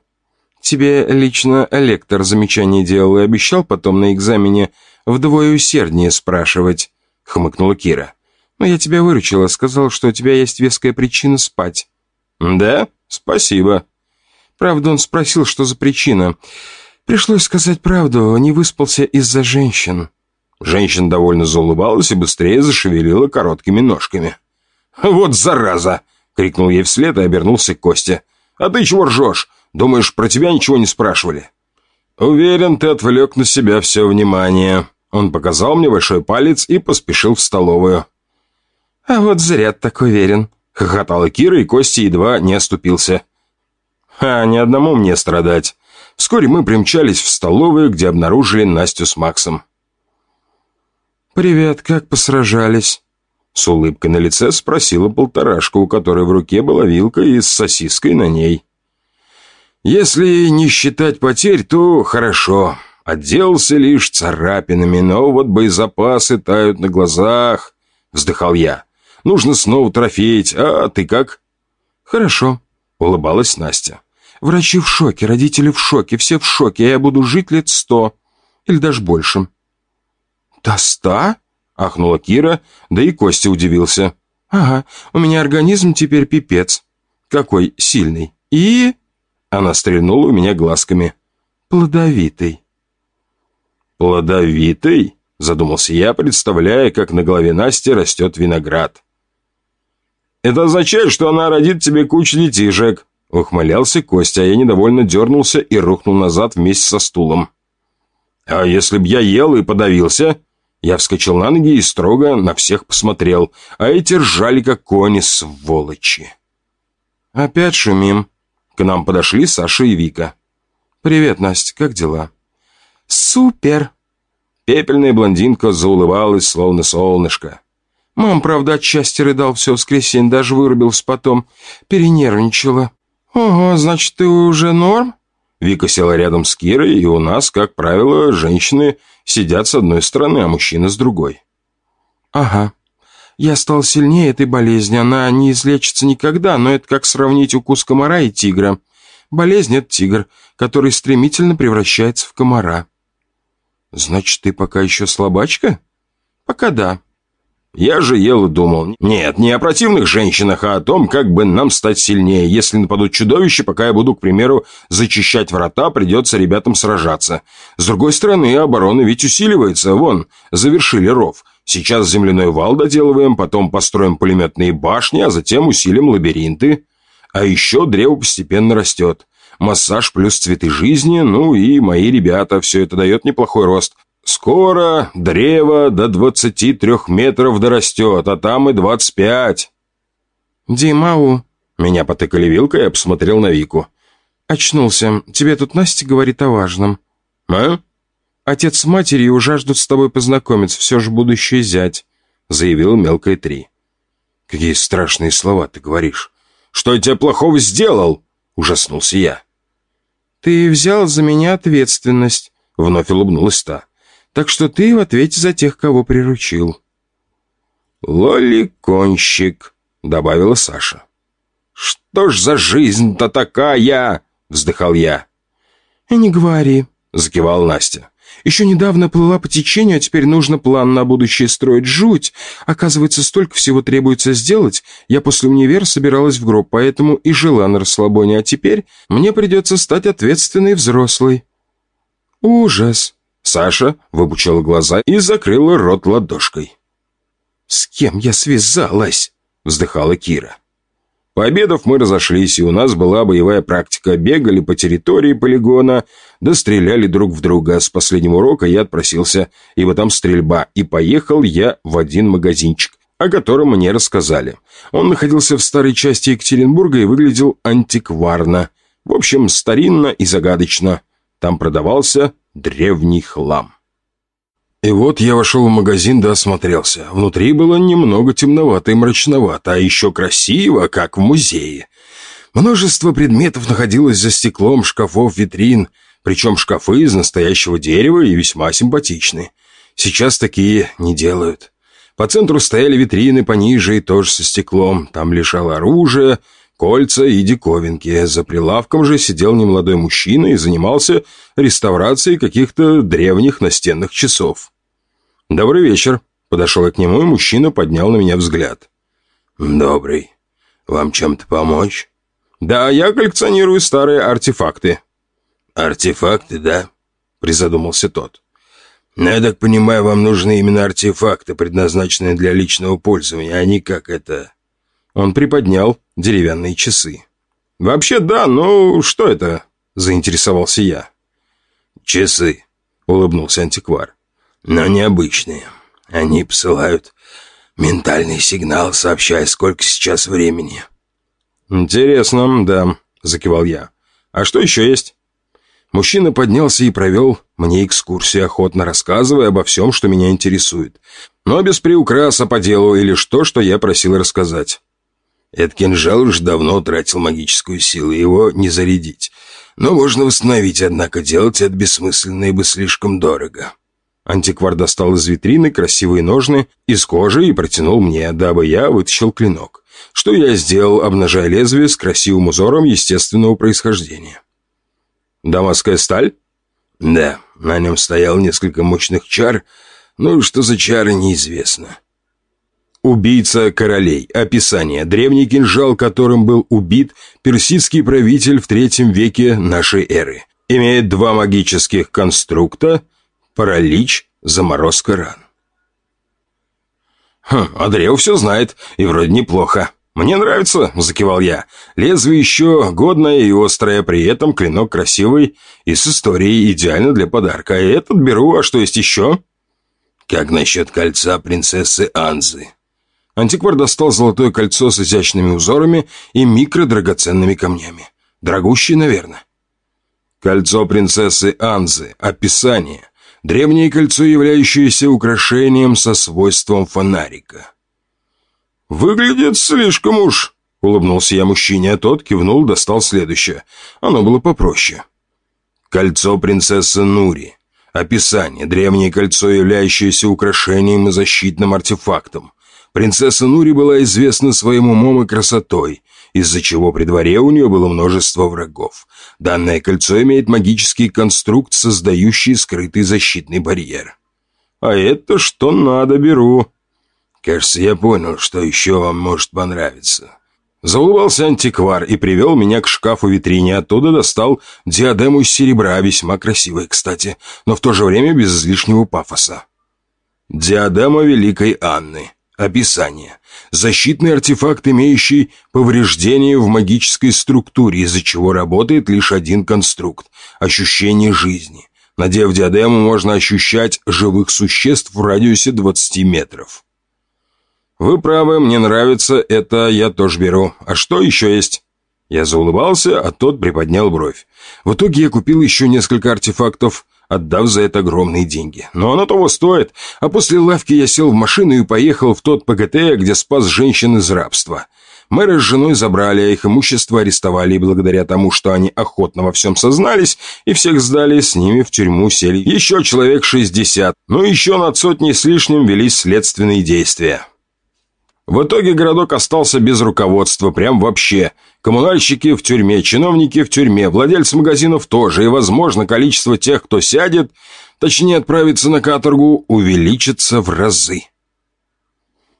Тебе лично лектор замечание делал и обещал потом на экзамене вдвое усерднее спрашивать», — хмыкнула Кира. Но я тебя выручила, сказал, что у тебя есть веская причина спать». «Да? Спасибо». Правда, он спросил, что за причина. Пришлось сказать правду, не выспался из-за женщин. Женщина довольно заулыбалась и быстрее зашевелила короткими ножками. «Вот зараза!» — крикнул ей вслед и обернулся к Косте. «А ты чего ржешь? Думаешь, про тебя ничего не спрашивали?» «Уверен, ты отвлек на себя все внимание». Он показал мне большой палец и поспешил в столовую. «А вот зря так уверен», — хохотала Кира, и Костя едва не оступился. «А ни одному мне страдать». Вскоре мы примчались в столовую, где обнаружили Настю с Максом. «Привет, как посражались?» С улыбкой на лице спросила полторашка, у которой в руке была вилка и с сосиской на ней. «Если не считать потерь, то хорошо. Отделался лишь царапинами, но вот боезапасы тают на глазах», — вздыхал я. Нужно снова трофеить. А ты как?» «Хорошо», — улыбалась Настя. «Врачи в шоке, родители в шоке, все в шоке, я буду жить лет сто. Или даже больше». «До ста?» — ахнула Кира, да и Костя удивился. «Ага, у меня организм теперь пипец. Какой сильный. И...» Она стрельнула у меня глазками. «Плодовитый». «Плодовитый?» — задумался я, представляя, как на голове Насти растет виноград. Это означает, что она родит тебе кучу детишек». Ухмылялся Костя, а я недовольно дернулся и рухнул назад вместе со стулом. «А если б я ел и подавился?» Я вскочил на ноги и строго на всех посмотрел, а эти ржали, как кони, сволочи. «Опять шумим». К нам подошли Саша и Вика. «Привет, Настя, как дела?» «Супер!» Пепельная блондинка заулыбалась, словно солнышко. Мам, правда, от счастья рыдал все воскресенье, даже вырубился потом. Перенервничала. «Ого, значит, ты уже норм?» Вика села рядом с Кирой, и у нас, как правило, женщины сидят с одной стороны, а мужчины с другой. «Ага. Я стал сильнее этой болезни. Она не излечится никогда, но это как сравнить укус комара и тигра. Болезнь — это тигр, который стремительно превращается в комара». «Значит, ты пока еще слабачка?» «Пока да. Я же ел и думал, нет, не о противных женщинах, а о том, как бы нам стать сильнее. Если нападут чудовища, пока я буду, к примеру, зачищать врата, придется ребятам сражаться. С другой стороны, оборона ведь усиливается. Вон, завершили ров. Сейчас земляной вал доделываем, потом построим пулеметные башни, а затем усилим лабиринты. А еще древо постепенно растет. Массаж плюс цветы жизни, ну и мои ребята, все это дает неплохой рост. Скоро древо до двадцати трех метров дорастет, а там и двадцать пять. «Димау!» Меня потыкали вилкой, я посмотрел на Вику. «Очнулся. Тебе тут Настя говорит о важном». «А?» «Отец с матерью жаждут с тобой познакомиться, все же будущий зять», — заявил мелкая три. «Какие страшные слова ты говоришь! Что я тебе плохого сделал?» — ужаснулся я. «Ты взял за меня ответственность», — вновь улыбнулась та. Так что ты в ответе за тех, кого приручил». «Лоликонщик», — добавила Саша. «Что ж за жизнь-то такая?» — вздыхал я. «И не говори», — закивал Настя. «Еще недавно плыла по течению, а теперь нужно план на будущее строить. Жуть! Оказывается, столько всего требуется сделать. Я после универа собиралась в гроб, поэтому и жила на расслабоне, а теперь мне придется стать ответственной взрослой». «Ужас!» Саша выпучила глаза и закрыла рот ладошкой. «С кем я связалась?» — вздыхала Кира. Пообедав, мы разошлись, и у нас была боевая практика. Бегали по территории полигона, да стреляли друг в друга. С последнего урока я отпросился, ибо там стрельба, и поехал я в один магазинчик, о котором мне рассказали. Он находился в старой части Екатеринбурга и выглядел антикварно. В общем, старинно и загадочно. Там продавался древний хлам. И вот я вошел в магазин да осмотрелся. Внутри было немного темновато и мрачновато, а еще красиво, как в музее. Множество предметов находилось за стеклом шкафов, витрин, причем шкафы из настоящего дерева и весьма симпатичны. Сейчас такие не делают. По центру стояли витрины пониже и тоже со стеклом. Там лежало оружие, кольца и диковинки. За прилавком же сидел немолодой мужчина и занимался реставрацией каких-то древних настенных часов. «Добрый вечер», — подошел я к нему, и мужчина поднял на меня взгляд. «Добрый. Вам чем-то помочь?» «Да, я коллекционирую старые артефакты». «Артефакты, да?» — призадумался тот. «Но я так понимаю, вам нужны именно артефакты, предназначенные для личного пользования, а не как это...» Он приподнял деревянные часы. «Вообще да, но что это?» – заинтересовался я. «Часы», – улыбнулся антиквар. «Но необычные. Они посылают ментальный сигнал, сообщая, сколько сейчас времени». «Интересно, да», – закивал я. «А что еще есть?» Мужчина поднялся и провел мне экскурсию, охотно рассказывая обо всем, что меня интересует. Но без приукраса по делу или что, что я просил рассказать. Этот кинжал уж давно утратил магическую силу, его не зарядить. Но можно восстановить, однако делать это бессмысленно, ибо слишком дорого. Антиквар достал из витрины красивые ножны из кожи и протянул мне, дабы я вытащил клинок. Что я сделал, обнажая лезвие с красивым узором естественного происхождения. «Дамасская сталь?» «Да, на нем стоял несколько мощных чар, но что за чары, неизвестно. Убийца королей. Описание. Древний кинжал, которым был убит персидский правитель в третьем веке нашей эры. Имеет два магических конструкта. Паралич, заморозка ран. «Хм, Андреев все знает, и вроде неплохо. Мне нравится», — закивал я. «Лезвие еще годное и острое, при этом клинок красивый и с историей идеально для подарка. Этот беру, а что есть еще?» Как насчет кольца принцессы Анзы?» Антиквар достал золотое кольцо с изящными узорами и микродрагоценными камнями. Дорогущие, наверное. Кольцо принцессы Анзы. Описание. Древнее кольцо, являющееся украшением со свойством фонарика. «Выглядит слишком уж», — улыбнулся я мужчине, а тот кивнул, достал следующее. Оно было попроще. «Кольцо принцессы Нури. Описание. Древнее кольцо, являющееся украшением и защитным артефактом. Принцесса Нури была известна своим умом и красотой из-за чего при дворе у нее было множество врагов. Данное кольцо имеет магический конструкт, создающий скрытый защитный барьер. А это что надо, беру. Кажется, я понял, что еще вам может понравиться. Заулыбался антиквар и привел меня к шкафу-витрине. Оттуда достал диадему из серебра, весьма красивой, кстати, но в то же время без излишнего пафоса. Диадема Великой Анны. Описание. Защитный артефакт, имеющий повреждение в магической структуре, из-за чего работает лишь один конструкт – ощущение жизни. Надев диадему, можно ощущать живых существ в радиусе 20 метров. «Вы правы, мне нравится, это я тоже беру. А что еще есть?» Я заулыбался, а тот приподнял бровь. В итоге я купил еще несколько артефактов, отдав за это огромные деньги. Но оно того стоит. А после лавки я сел в машину и поехал в тот ПГТ, где спас женщин из рабства. Мэра с женой забрали, а их имущество арестовали, и благодаря тому, что они охотно во всем сознались, и всех сдали, с ними в тюрьму сели еще человек 60, ну еще над сотней с лишним велись следственные действия. В итоге городок остался без руководства, прям вообще. Коммунальщики в тюрьме, чиновники в тюрьме, владельцы магазинов тоже, и, возможно, количество тех, кто сядет, точнее отправится на каторгу, увеличится в разы.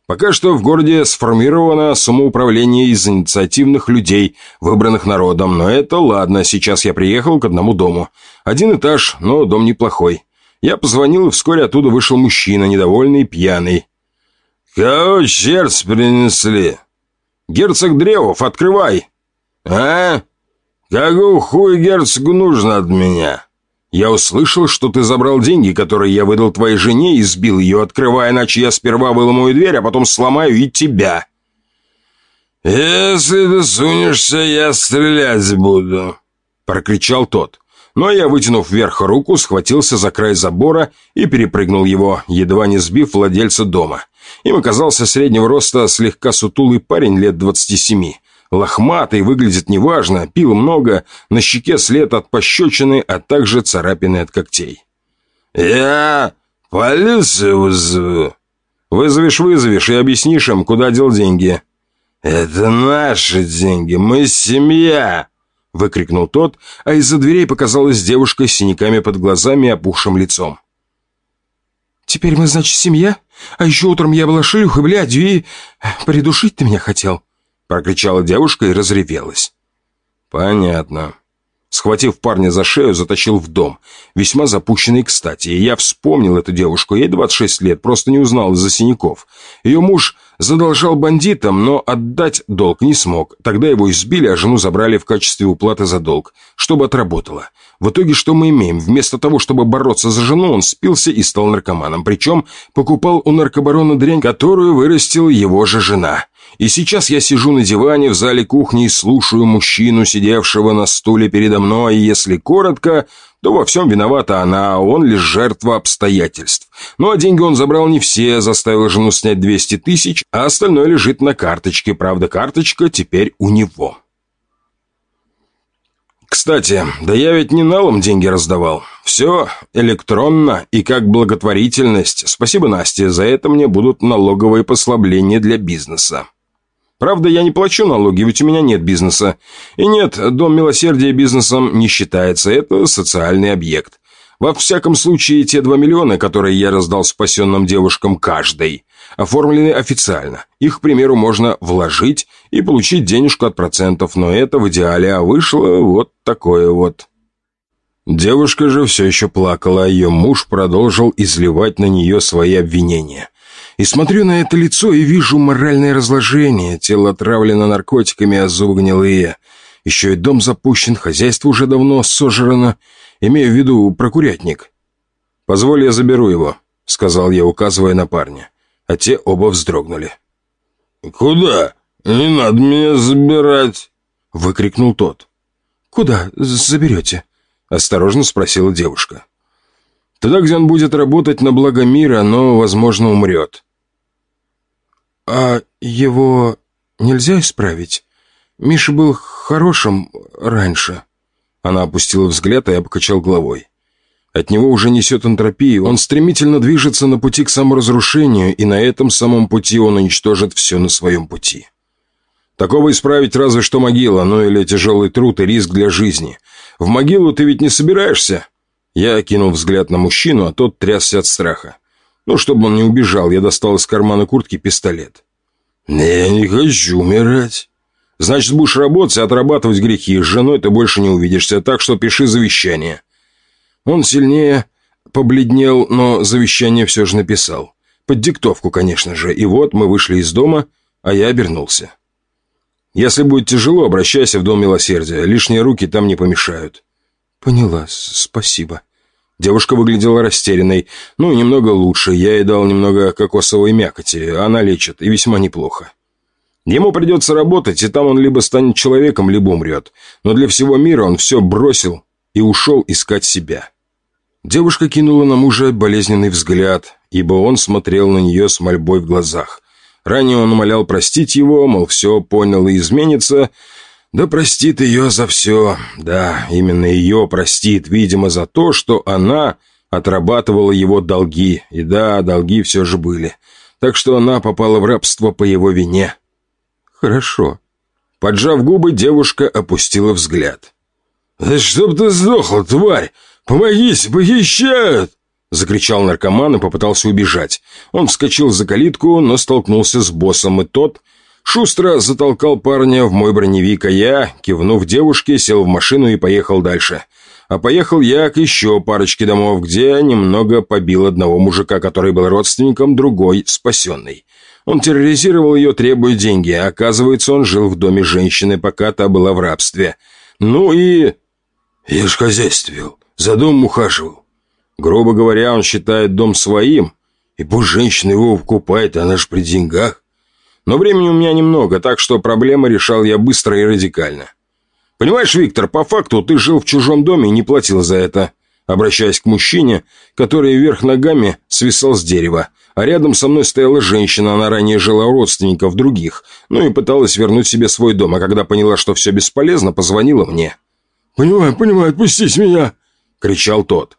Пока что в городе сформировано самоуправление из инициативных людей, выбранных народом, но это ладно, сейчас я приехал к одному дому. Один этаж, но дом неплохой. Я позвонил, и вскоре оттуда вышел мужчина, недовольный и пьяный. «Кого черт принесли?» «Герцог Древов, открывай!» «А? Какого хуя герцогу нужно от меня?» «Я услышал, что ты забрал деньги, которые я выдал твоей жене, и сбил ее, открывая, иначе я сперва выломаю дверь, а потом сломаю и тебя». «Если ты сунешься, я стрелять буду», — прокричал тот. Но я, вытянув вверх руку, схватился за край забора и перепрыгнул его, едва не сбив владельца дома. Им оказался среднего роста слегка сутулый парень лет двадцати семи. Лохматый, выглядит неважно, пил много, на щеке след от пощечины, а также царапины от когтей. «Я полицию вызову». «Вызовешь, вызовешь и объяснишь им, куда дел деньги». «Это наши деньги, мы семья», — выкрикнул тот, а из-за дверей показалась девушка с синяками под глазами и опухшим лицом. «Теперь мы, значит, семья? А еще утром я была шлюхой, блядь, и... Придушить ты меня хотел?» Прокричала девушка и разревелась. «Понятно». Схватив парня за шею, затащил в дом. Весьма запущенный, кстати. И я вспомнил эту девушку. Ей 26 лет, просто не узнал из-за синяков. Ее муж задолжал бандитам, но отдать долг не смог. Тогда его избили, а жену забрали в качестве уплаты за долг, чтобы отработала. В итоге что мы имеем? Вместо того, чтобы бороться за жену, он спился и стал наркоманом. Причем покупал у наркобарона дрянь, которую вырастила его же жена. И сейчас я сижу на диване в зале кухни и слушаю мужчину, сидевшего на стуле передо мной, и если коротко, то во всем виновата она, а он лишь жертва обстоятельств. Ну а деньги он забрал не все, заставил жену снять 200 тысяч, а остальное лежит на карточке, правда карточка теперь у него. Кстати, да я ведь не налом деньги раздавал. Все электронно и как благотворительность. Спасибо, Насте, за это мне будут налоговые послабления для бизнеса. Правда, я не плачу налоги, ведь у меня нет бизнеса. И нет, Дом Милосердия бизнесом не считается, это социальный объект. Во всяком случае, те два миллиона, которые я раздал спасенным девушкам каждой, оформлены официально. Их, к примеру, можно вложить и получить денежку от процентов, но это в идеале, а вышло вот такое вот. Девушка же все еще плакала, а ее муж продолжил изливать на нее свои обвинения. И смотрю на это лицо и вижу моральное разложение, тело отравлено наркотиками, а зубы гнилые. Еще и дом запущен, хозяйство уже давно сожрано, имею в виду прокурятник. Позволь, я заберу его. — сказал я, указывая на парня. А те оба вздрогнули. «Куда? Не надо меня забирать!» — выкрикнул тот. «Куда заберете?» — осторожно спросила девушка. «Туда, где он будет работать на благо мира, но, возможно, умрет». «А его нельзя исправить? Миша был хорошим раньше». Она опустила взгляд, а я покачал головой. От него уже несет энтропию, он стремительно движется на пути к саморазрушению, и на этом самом пути он уничтожит все на своем пути. Такого исправить разве что могила, ну или тяжелый труд и риск для жизни. В могилу ты ведь не собираешься?» Я кинул взгляд на мужчину, а тот трясся от страха. Ну, чтобы он не убежал, я достал из кармана куртки пистолет. «Я не хочу умирать». «Значит, будешь работать и отрабатывать грехи. С женой ты больше не увидишься, так что пиши завещание». Он сильнее побледнел, но завещание все же написал. Под диктовку, конечно же. И вот мы вышли из дома, а я обернулся. Если будет тяжело, обращайся в Дом Милосердия. Лишние руки там не помешают». «Поняла, спасибо». Девушка выглядела растерянной. Ну, немного лучше. Я ей дал немного кокосовой мякоти. Она лечит, и весьма неплохо. Ему придется работать, и там он либо станет человеком, либо умрет. Но для всего мира он все бросил и ушел искать себя. Девушка кинула на мужа болезненный взгляд, ибо он смотрел на нее с мольбой в глазах. Ранее он умолял простить его, мол, все понял и изменится. Да простит ее за все. Да, именно ее простит, видимо, за то, что она отрабатывала его долги. И да, долги все же были. Так что она попала в рабство по его вине. Хорошо. Поджав губы, девушка опустила взгляд. «Да чтоб ты сдохла, тварь! «Помогите, похищают!» Закричал наркоман и попытался убежать. Он вскочил за калитку, но столкнулся с боссом, и тот шустро затолкал парня в мой броневик, а я, кивнув девушке, сел в машину и поехал дальше. А поехал я к еще парочке домов, где немного побил одного мужика, который был родственником другой спасенной. Он терроризировал ее, требуя деньги, а оказывается, он жил в доме женщины, пока та была в рабстве. Ну и... «Я ж хозяйство. За домом ухаживал. Грубо говоря, он считает дом своим, и пусть женщина его вкупает, она ж при деньгах. Но времени у меня немного, так что проблемы решал я быстро и радикально. Понимаешь, Виктор, по факту ты жил в чужом доме и не платил за это. Обращаясь к мужчине, который вверх ногами свисал с дерева, а рядом со мной стояла женщина, она ранее жила у родственников других, ну и пыталась вернуть себе свой дом, а когда поняла, что все бесполезно, позвонила мне. «Понимаю, понимаю, отпустись меня!» кричал тот.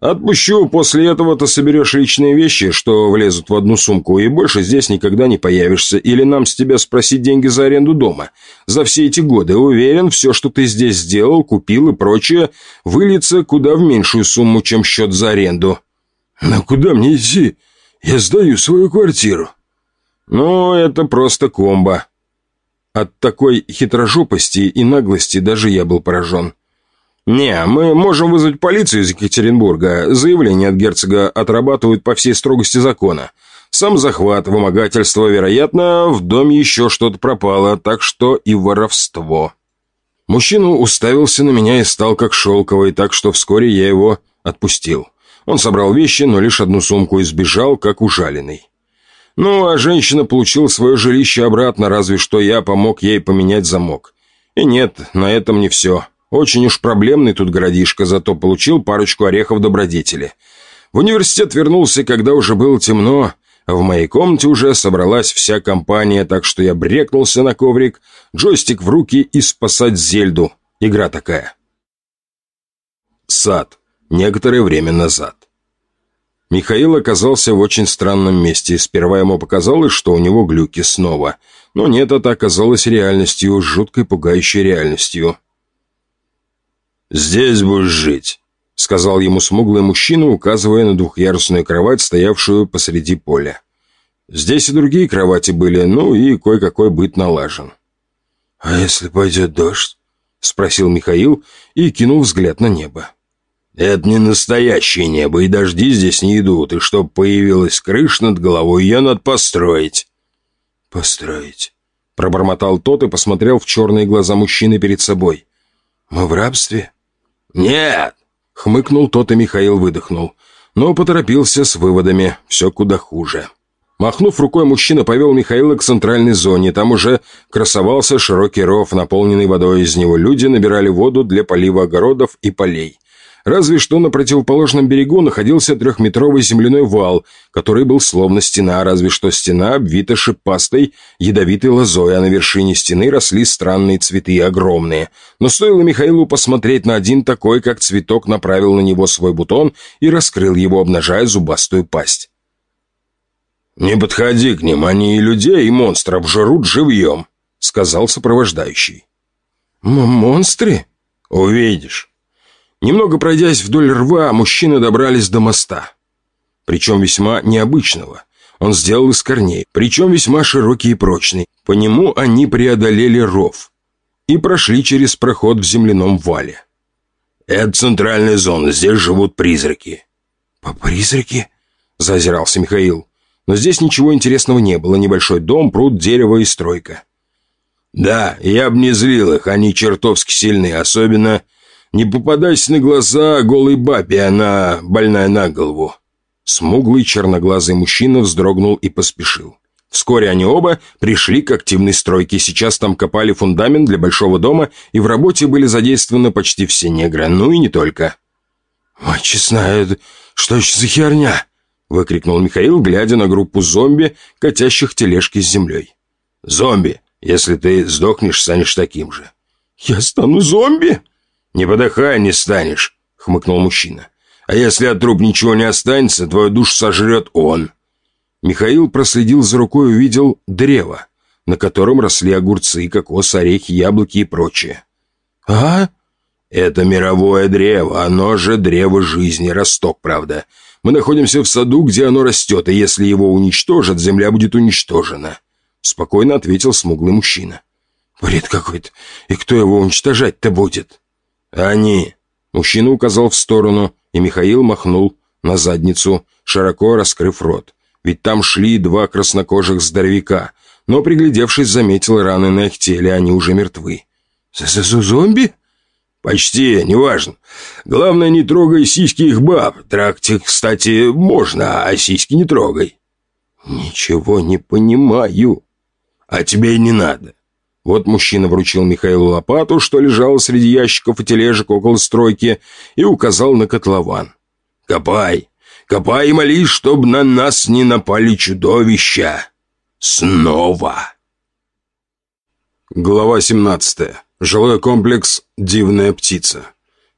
«Отпущу, после этого ты соберешь личные вещи, что влезут в одну сумку, и больше здесь никогда не появишься, или нам с тебя спросить деньги за аренду дома. За все эти годы, уверен, все, что ты здесь сделал, купил и прочее, выльется куда в меньшую сумму, чем счет за аренду». «Но куда мне идти? Я сдаю свою квартиру». «Ну, это просто комбо». От такой хитрожопости и наглости даже я был поражен. «Не, мы можем вызвать полицию из Екатеринбурга. Заявление от герцога отрабатывают по всей строгости закона. Сам захват, вымогательство, вероятно, в доме еще что-то пропало, так что и воровство». Мужчина уставился на меня и стал как шелковый, так что вскоре я его отпустил. Он собрал вещи, но лишь одну сумку и сбежал, как ужаленный. Ну, а женщина получила свое жилище обратно, разве что я помог ей поменять замок. И нет, на этом не все. Очень уж проблемный тут городишко, зато получил парочку орехов добродетели. В университет вернулся, когда уже было темно. В моей комнате уже собралась вся компания, так что я брекнулся на коврик, джойстик в руки и спасать Зельду. Игра такая. Сад. Некоторое время назад. Михаил оказался в очень странном месте. Сперва ему показалось, что у него глюки снова. Но нет, это оказалось реальностью, жуткой пугающей реальностью. «Здесь будешь жить», — сказал ему смуглый мужчина, указывая на двухъярусную кровать, стоявшую посреди поля. Здесь и другие кровати были, ну и кое-какой быт налажен. «А если пойдет дождь?» — спросил Михаил и кинул взгляд на небо. «Это не настоящее небо, и дожди здесь не идут, и чтоб появилась крыша над головой, ее надо построить». «Построить?» — пробормотал тот и посмотрел в черные глаза мужчины перед собой. «Мы в рабстве?» «Нет!» — хмыкнул тот, и Михаил выдохнул. но поторопился с выводами. Все куда хуже. Махнув рукой, мужчина повел Михаила к центральной зоне. Там уже красовался широкий ров, наполненный водой. Из него люди набирали воду для полива огородов и полей. Разве что на противоположном берегу находился трехметровый земляной вал, который был словно стена, разве что стена обвита шипастой, ядовитой лозой, а на вершине стены росли странные цветы, огромные. Но стоило Михаилу посмотреть на один такой, как цветок направил на него свой бутон и раскрыл его, обнажая зубастую пасть. «Не подходи к ним, они и людей, и монстров жрут живьем», — сказал сопровождающий. «Монстры?» «Увидишь». Немного пройдясь вдоль рва, мужчины добрались до моста. Причем весьма необычного. Он сделал из корней, причем весьма широкий и прочный. По нему они преодолели ров и прошли через проход в земляном вале. «Это центральная зона, здесь живут призраки». «По призраки?» – зазирался Михаил. Но здесь ничего интересного не было. Небольшой дом, пруд, дерево и стройка. «Да, я бы не злил их, они чертовски сильны, особенно не попадайся на глаза голой бабе, она больная на голову». Смуглый черноглазый мужчина вздрогнул и поспешил. Вскоре они оба пришли к активной стройке. Сейчас там копали фундамент для большого дома, и в работе были задействованы почти все негры, ну и не только. «Ой, честная, что еще за херня?» — выкрикнул Михаил, глядя на группу зомби, катящих тележки с землей. «Зомби! Если ты сдохнешь, станешь таким же». «Я стану зомби?» «Не подыхай, не станешь», — хмыкнул мужчина. «А если от труп ничего не останется, твою душу сожрет он». Михаил проследил за рукой и увидел древо, на котором росли огурцы, кокос, орехи, яблоки и прочее. «А?» «Это мировое древо, оно же древо жизни, росток, правда. Мы находимся в саду, где оно растет, и если его уничтожат, земля будет уничтожена», — спокойно ответил смуглый мужчина. «Бред какой-то. И кто его уничтожать-то будет?» «Они!» Мужчина указал в сторону, и Михаил махнул на задницу, широко раскрыв рот. Ведь там шли два краснокожих здоровяка, но, приглядевшись, заметил раны на их теле, они уже мертвы. «Зомби?» «Почти, неважно. Главное, не трогай сиськи их баб. Тракте, кстати, можно, а сиськи не трогай». «Ничего не понимаю». «А тебе и не надо. Вот мужчина вручил Михаилу лопату, что лежала среди ящиков и тележек около стройки, и указал на котлован. «Копай! Копай и молись, чтобы на нас не напали чудовища! Снова!» Глава 17. Жилой комплекс «Дивная птица».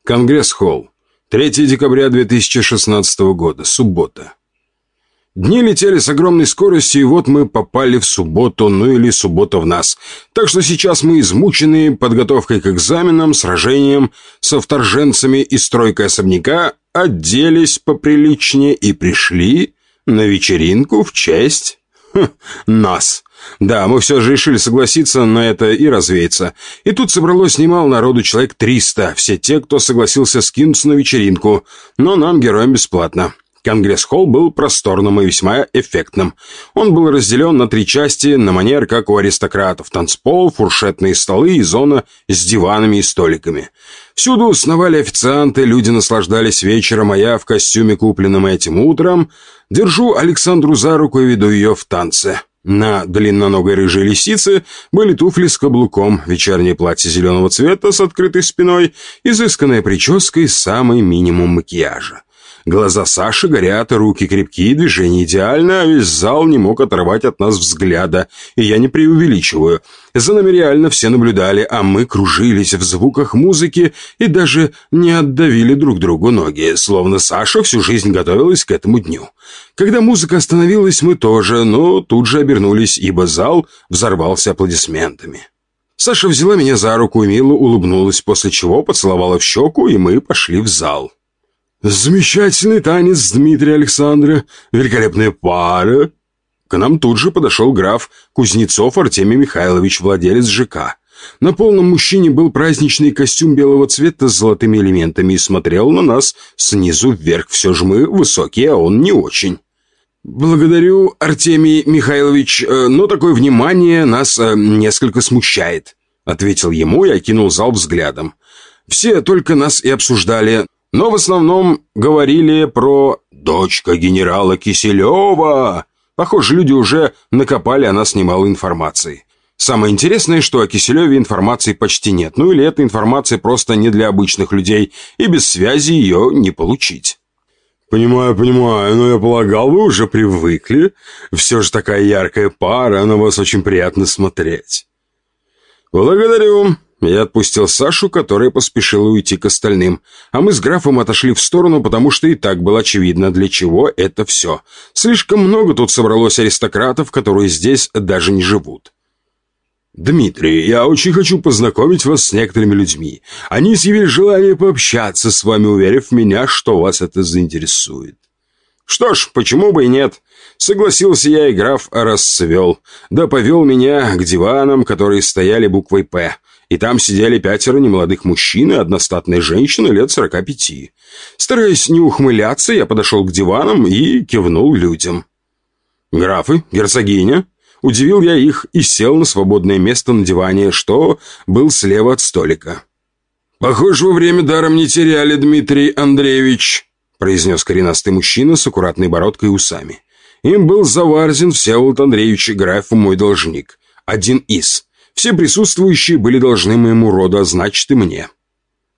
Конгресс-холл. 3 декабря 2016 года. Суббота. Дни летели с огромной скоростью, и вот мы попали в субботу, ну или суббота в нас. Так что сейчас мы измучены подготовкой к экзаменам, сражениям со вторженцами и стройкой особняка, оделись поприличнее и пришли на вечеринку в честь хм, нас. Да, мы все же решили согласиться на это и развеяться. И тут собралось немало народу, человек 300, все те, кто согласился скинуться на вечеринку, но нам, героям, бесплатно. Конгресс-холл был просторным и весьма эффектным. Он был разделен на три части, на манер, как у аристократов. Танцпол, фуршетные столы и зона с диванами и столиками. Всюду сновали официанты, люди наслаждались вечером, а я в костюме, купленном этим утром, держу Александру за руку и веду ее в танце. На длинноногой рыжей лисице были туфли с каблуком, вечернее платье зеленого цвета с открытой спиной, изысканная прическа и самый минимум макияжа. Глаза Саши горят, руки крепкие, движения идеальны, а весь зал не мог оторвать от нас взгляда. И я не преувеличиваю. За нами реально все наблюдали, а мы кружились в звуках музыки и даже не отдавили друг другу ноги, словно Саша всю жизнь готовилась к этому дню. Когда музыка остановилась, мы тоже, но тут же обернулись, ибо зал взорвался аплодисментами. Саша взяла меня за руку и мило улыбнулась, после чего поцеловала в щеку, и мы пошли в зал. «Замечательный танец, Дмитрий Александрович! Великолепная пара!» К нам тут же подошел граф Кузнецов Артемий Михайлович, владелец ЖК. На полном мужчине был праздничный костюм белого цвета с золотыми элементами и смотрел на нас снизу вверх. Все же мы высокие, а он не очень. «Благодарю, Артемий Михайлович, э, но такое внимание нас э, несколько смущает», ответил ему и окинул зал взглядом. «Все только нас и обсуждали, но в основном говорили про «Дочка генерала Киселева!» Похоже, люди уже накопали о нас немало информации. Самое интересное, что о Киселеве информации почти нет. Ну или эта информация просто не для обычных людей, и без связи ее не получить. «Понимаю, понимаю, но я полагал, вы уже привыкли. Все же такая яркая пара, на вас очень приятно смотреть». «Благодарю». Я отпустил Сашу, которая поспешила уйти к остальным, а мы с графом отошли в сторону, потому что и так было очевидно, для чего это все. Слишком много тут собралось аристократов, которые здесь даже не живут. «Дмитрий, я очень хочу познакомить вас с некоторыми людьми. Они изъявили желание пообщаться с вами, уверив меня, что вас это заинтересует». «Что ж, почему бы и нет?» Согласился я, и граф расцвел. Да повел меня к диванам, которые стояли буквой «П». И там сидели пятеро немолодых мужчин и одна статная женщина лет сорока пяти. Стараясь не ухмыляться, я подошел к диванам и кивнул людям. «Графы, герцогиня?» Удивил я их и сел на свободное место на диване, что был слева от столика. «Похоже, во время даром не теряли, Дмитрий Андреевич», произнес коренастый мужчина с аккуратной бородкой и усами. Им был Заварзин Всеволод Андреевич, граф мой должник. Один из. Все присутствующие были должны моему роду, а значит и мне.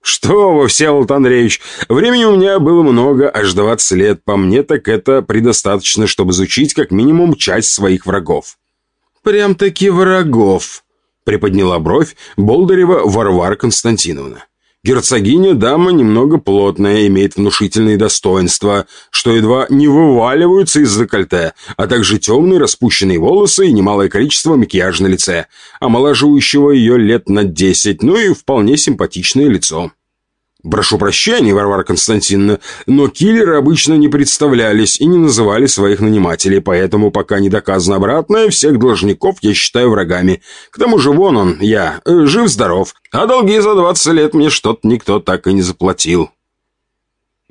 «Что вы, Всеволод Андреевич, времени у меня было много, аж 20 лет. По мне так это предостаточно, чтобы изучить как минимум часть своих врагов». «Прям-таки врагов», — приподняла бровь Болдырева Варвара Константиновна. Герцогиня дама немного плотная, имеет внушительные достоинства, что едва не вываливаются из декольте, а также темные распущенные волосы и немалое количество макияжа на лице, омолаживающего ее лет на десять, ну и вполне симпатичное лицо. Прошу прощения, Варвара Константиновна, но киллеры обычно не представлялись и не называли своих нанимателей, поэтому пока не доказано обратное, всех должников я считаю врагами. К тому же вон он, я, э, жив-здоров, а долги за двадцать лет мне что-то никто так и не заплатил.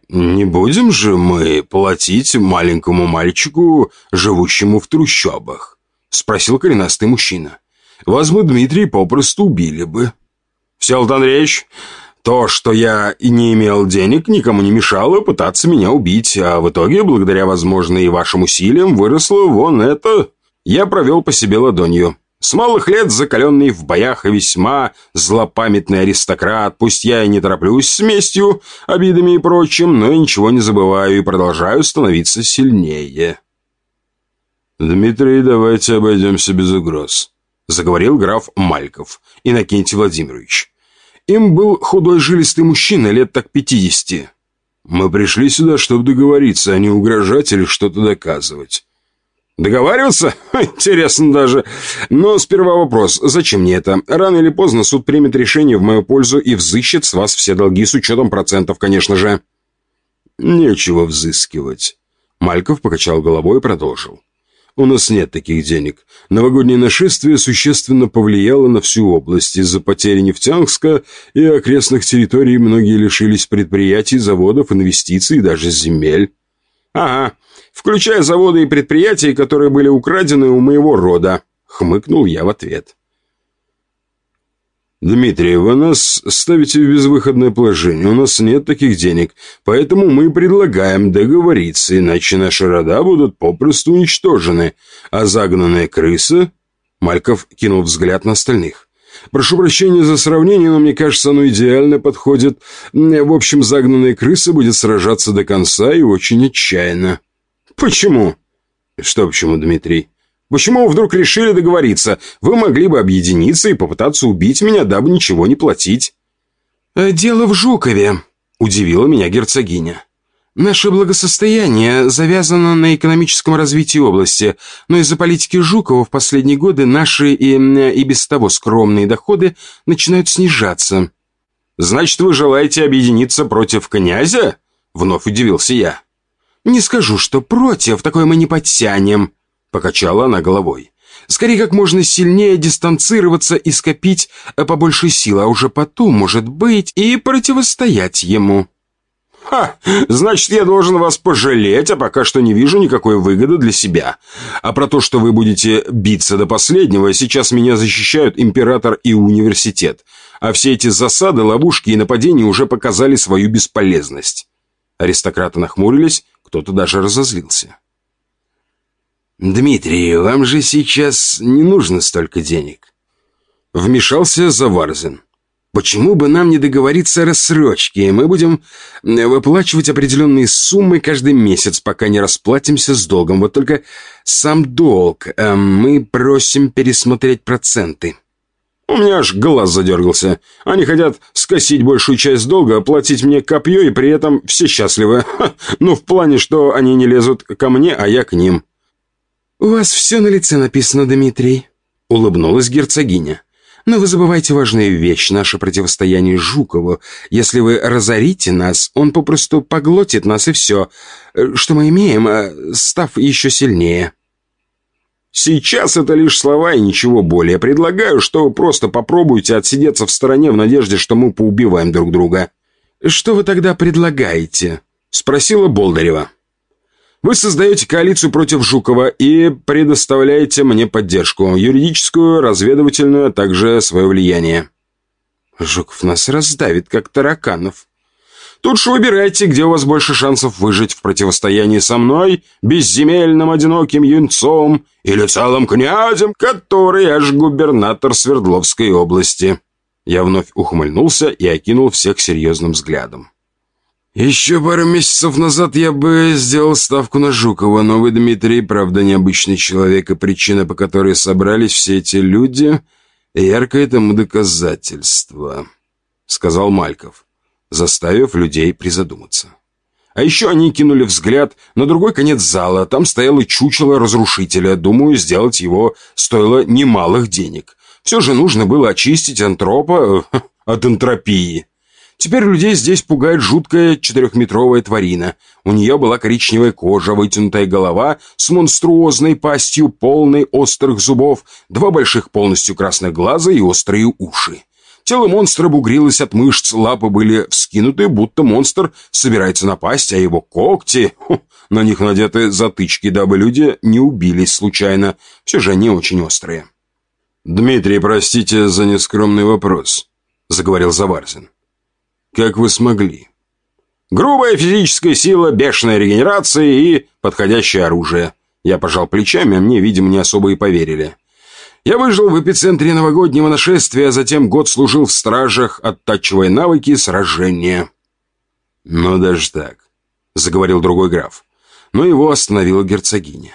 «Не будем же мы платить маленькому мальчику, живущему в трущобах?» — спросил коренастый мужчина. «Вас бы, Дмитрий, попросту убили бы». «Всеволод Андреевич, то, что я и не имел денег, никому не мешало пытаться меня убить, а в итоге, благодаря, возможно, и вашим усилиям, выросло вон это. Я провел по себе ладонью. С малых лет закаленный в боях и весьма злопамятный аристократ, пусть я и не тороплюсь с местью, обидами и прочим, но ничего не забываю и продолжаю становиться сильнее. «Дмитрий, давайте обойдемся без угроз», — заговорил граф Мальков, Иннокентий Владимирович. Им был худой жилистый мужчина лет так пятидесяти. Мы пришли сюда, чтобы договориться, а не угрожать или что-то доказывать. Договариваться? <laughs> Интересно даже. Но сперва вопрос, зачем мне это? Рано или поздно суд примет решение в мою пользу и взыщет с вас все долги с учетом процентов, конечно же. Нечего взыскивать. Мальков покачал головой и продолжил. У нас нет таких денег. Новогоднее нашествие существенно повлияло на всю область. Из-за потери Нефтянска и окрестных территорий многие лишились предприятий, заводов, инвестиций и даже земель. «Ага, включая заводы и предприятия, которые были украдены у моего рода», — хмыкнул я в ответ. «Дмитрий, вы нас ставите в безвыходное положение. У нас нет таких денег, поэтому мы предлагаем договориться, иначе наши рода будут попросту уничтожены. А загнанная крыса...» Мальков кинул взгляд на остальных. «Прошу прощения за сравнение, но мне кажется, оно идеально подходит. В общем, загнанная крыса будет сражаться до конца и очень отчаянно». «Почему?» «Что почему, Дмитрий?» Почему вы вдруг решили договориться? Вы могли бы объединиться и попытаться убить меня, дабы ничего не платить». Э, «Дело в Жукове», — удивила меня герцогиня. «Наше благосостояние завязано на экономическом развитии области, но из-за политики Жукова в последние годы наши и, и без того скромные доходы начинают снижаться». «Значит, вы желаете объединиться против князя?» — вновь удивился я. «Не скажу, что против, такое мы не подтянем», Покачала она головой. Скорее, как можно сильнее дистанцироваться и скопить э, побольше сил, а уже потом, может быть, и противостоять ему. «Ха! Значит, я должен вас пожалеть, а пока что не вижу никакой выгоды для себя. А про то, что вы будете биться до последнего, сейчас меня защищают император и университет. А все эти засады, ловушки и нападения уже показали свою бесполезность». Аристократы нахмурились, кто-то даже разозлился. «Дмитрий, вам же сейчас не нужно столько денег». Вмешался Заварзин. Почему бы нам не договориться о рассрочке? Мы будем выплачивать определенные суммы каждый месяц, пока не расплатимся с долгом. Вот только сам долг э, мы просим пересмотреть проценты. У меня аж глаз задергался. Они хотят скосить большую часть долга, оплатить мне копье, и при этом все счастливы. Ха, <laughs> ну, в плане, что они не лезут ко мне, а я к ним. «У вас все на лице написано, Дмитрий», — улыбнулась герцогиня. Но вы забываете важную вещь, наше противостояние Жукову. Если вы разорите нас, он попросту поглотит нас, и все. Что мы имеем, э, став еще сильнее». «Сейчас это лишь слова и ничего более. Предлагаю, что вы просто попробуйте отсидеться в стороне в надежде, что мы поубиваем друг друга». «Что вы тогда предлагаете?» — спросила Болдарева. Вы создаете коалицию против Жукова и предоставляете мне поддержку, юридическую, разведывательную, а также свое влияние. Жуков нас раздавит, как тараканов. Тут же выбирайте, где у вас больше шансов выжить в противостоянии со мной, безземельным одиноким юнцом или целым князем, который аж губернатор Свердловской области. Я вновь ухмыльнулся и окинул всех серьезным взглядом. «Еще пару месяцев назад я бы сделал ставку на Жукова, но вы, Дмитрий, правда, необычный человек, и причина, по которой собрались все эти люди, яркое тому доказательство», — сказал Мальков, заставив людей призадуматься. А еще они кинули взгляд на другой конец зала. Там стояло чучело разрушителя. Думаю, сделать его стоило немалых денег. Все же нужно было очистить антропа э, <laughs> от энтропии. Теперь людей здесь пугает жуткая четырехметровая тварина. У нее была коричневая кожа, вытянутая голова с монструозной пастью, полной острых зубов, два больших полностью красных глаза и острые уши. Тело монстра бугрилось от мышц, лапы были вскинуты, будто монстр собирается напасть, а его когти... Ху, на них надеты затычки, дабы люди не убились случайно. Все же они очень острые. «Дмитрий, простите за нескромный вопрос», — заговорил Заварзин. Как вы смогли? Грубая физическая сила, бешеная регенерация и подходящее оружие. Я пожал плечами, а мне, видимо, не особо и поверили. Я выжил в эпицентре новогоднего нашествия, а затем год служил в стражах, оттачивая навыки сражения. «Ну, даже так», — заговорил другой граф. Но его остановила герцогиня.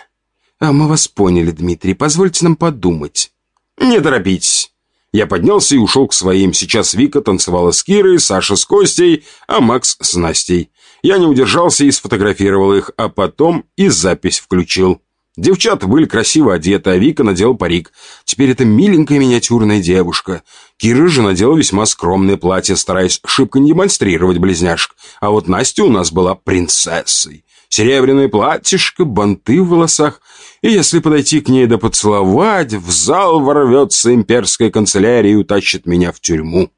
«А мы вас поняли, Дмитрий. Позвольте нам подумать». «Не торопитесь. Я поднялся и ушел к своим. Сейчас Вика танцевала с Кирой, Саша с Костей, а Макс с Настей. Я не удержался и сфотографировал их, а потом и запись включил. Девчата были красиво одеты, а Вика надела парик. Теперь это миленькая миниатюрная девушка. Кира же надела весьма скромное платье, стараясь шибко не демонстрировать близняшек. А вот Настя у нас была принцессой. Серебряное платьишко, банты в волосах. И если подойти к ней да поцеловать, в зал ворвется имперская канцелярия и утащит меня в тюрьму.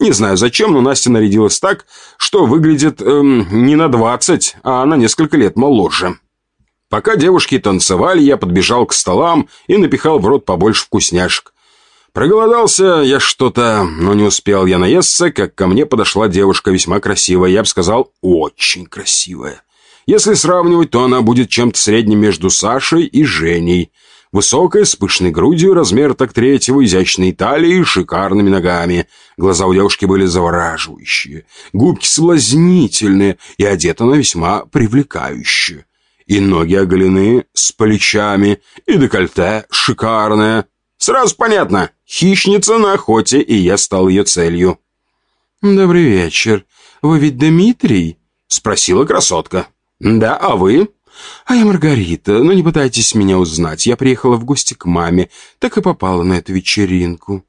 Не знаю зачем, но Настя нарядилась так, что выглядит эм, не на двадцать, а на несколько лет моложе. Пока девушки танцевали, я подбежал к столам и напихал в рот побольше вкусняшек. Проголодался я что-то, но не успел я наесться, как ко мне подошла девушка весьма красивая, я бы сказал, очень красивая. Если сравнивать, то она будет чем-то средним между Сашей и Женей. Высокая, с пышной грудью, размер так третьего, изящной талией, шикарными ногами. Глаза у девушки были завораживающие, губки соблазнительные, и одета она весьма привлекающе. И ноги оголены, с плечами, и декольте шикарное. Сразу понятно, хищница на охоте, и я стал ее целью. «Добрый вечер. Вы ведь Дмитрий?» — спросила красотка. «Да, а вы?» «А я Маргарита, но не пытайтесь меня узнать. Я приехала в гости к маме, так и попала на эту вечеринку.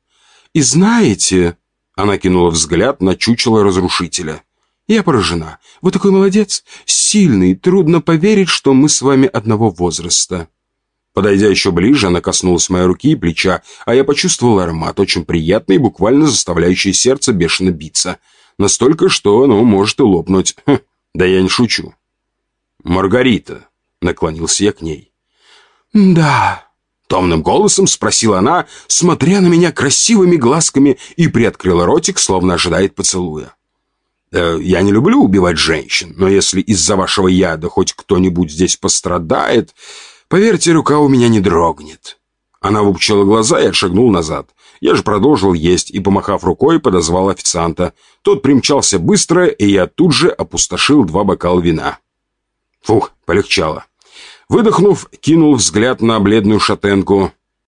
И знаете...» Она кинула взгляд на чучело разрушителя. «Я поражена. Вы такой молодец, сильный. Трудно поверить, что мы с вами одного возраста». Подойдя еще ближе, она коснулась моей руки и плеча, а я почувствовал аромат, очень приятный буквально заставляющий сердце бешено биться. Настолько, что оно может и лопнуть. Хм, да я не шучу. «Маргарита», — наклонился я к ней. «Да», — томным голосом спросила она, смотря на меня красивыми глазками и приоткрыла ротик, словно ожидает поцелуя. Э, я не люблю убивать женщин, но если из-за вашего яда хоть кто-нибудь здесь пострадает, поверьте, рука у меня не дрогнет». Она выпучила глаза и отшагнул назад. Я же продолжил есть и, помахав рукой, подозвал официанта. Тот примчался быстро, и я тут же опустошил два бокала вина. Фух, полегчало. Выдохнув, кинул взгляд на бледную шатенку.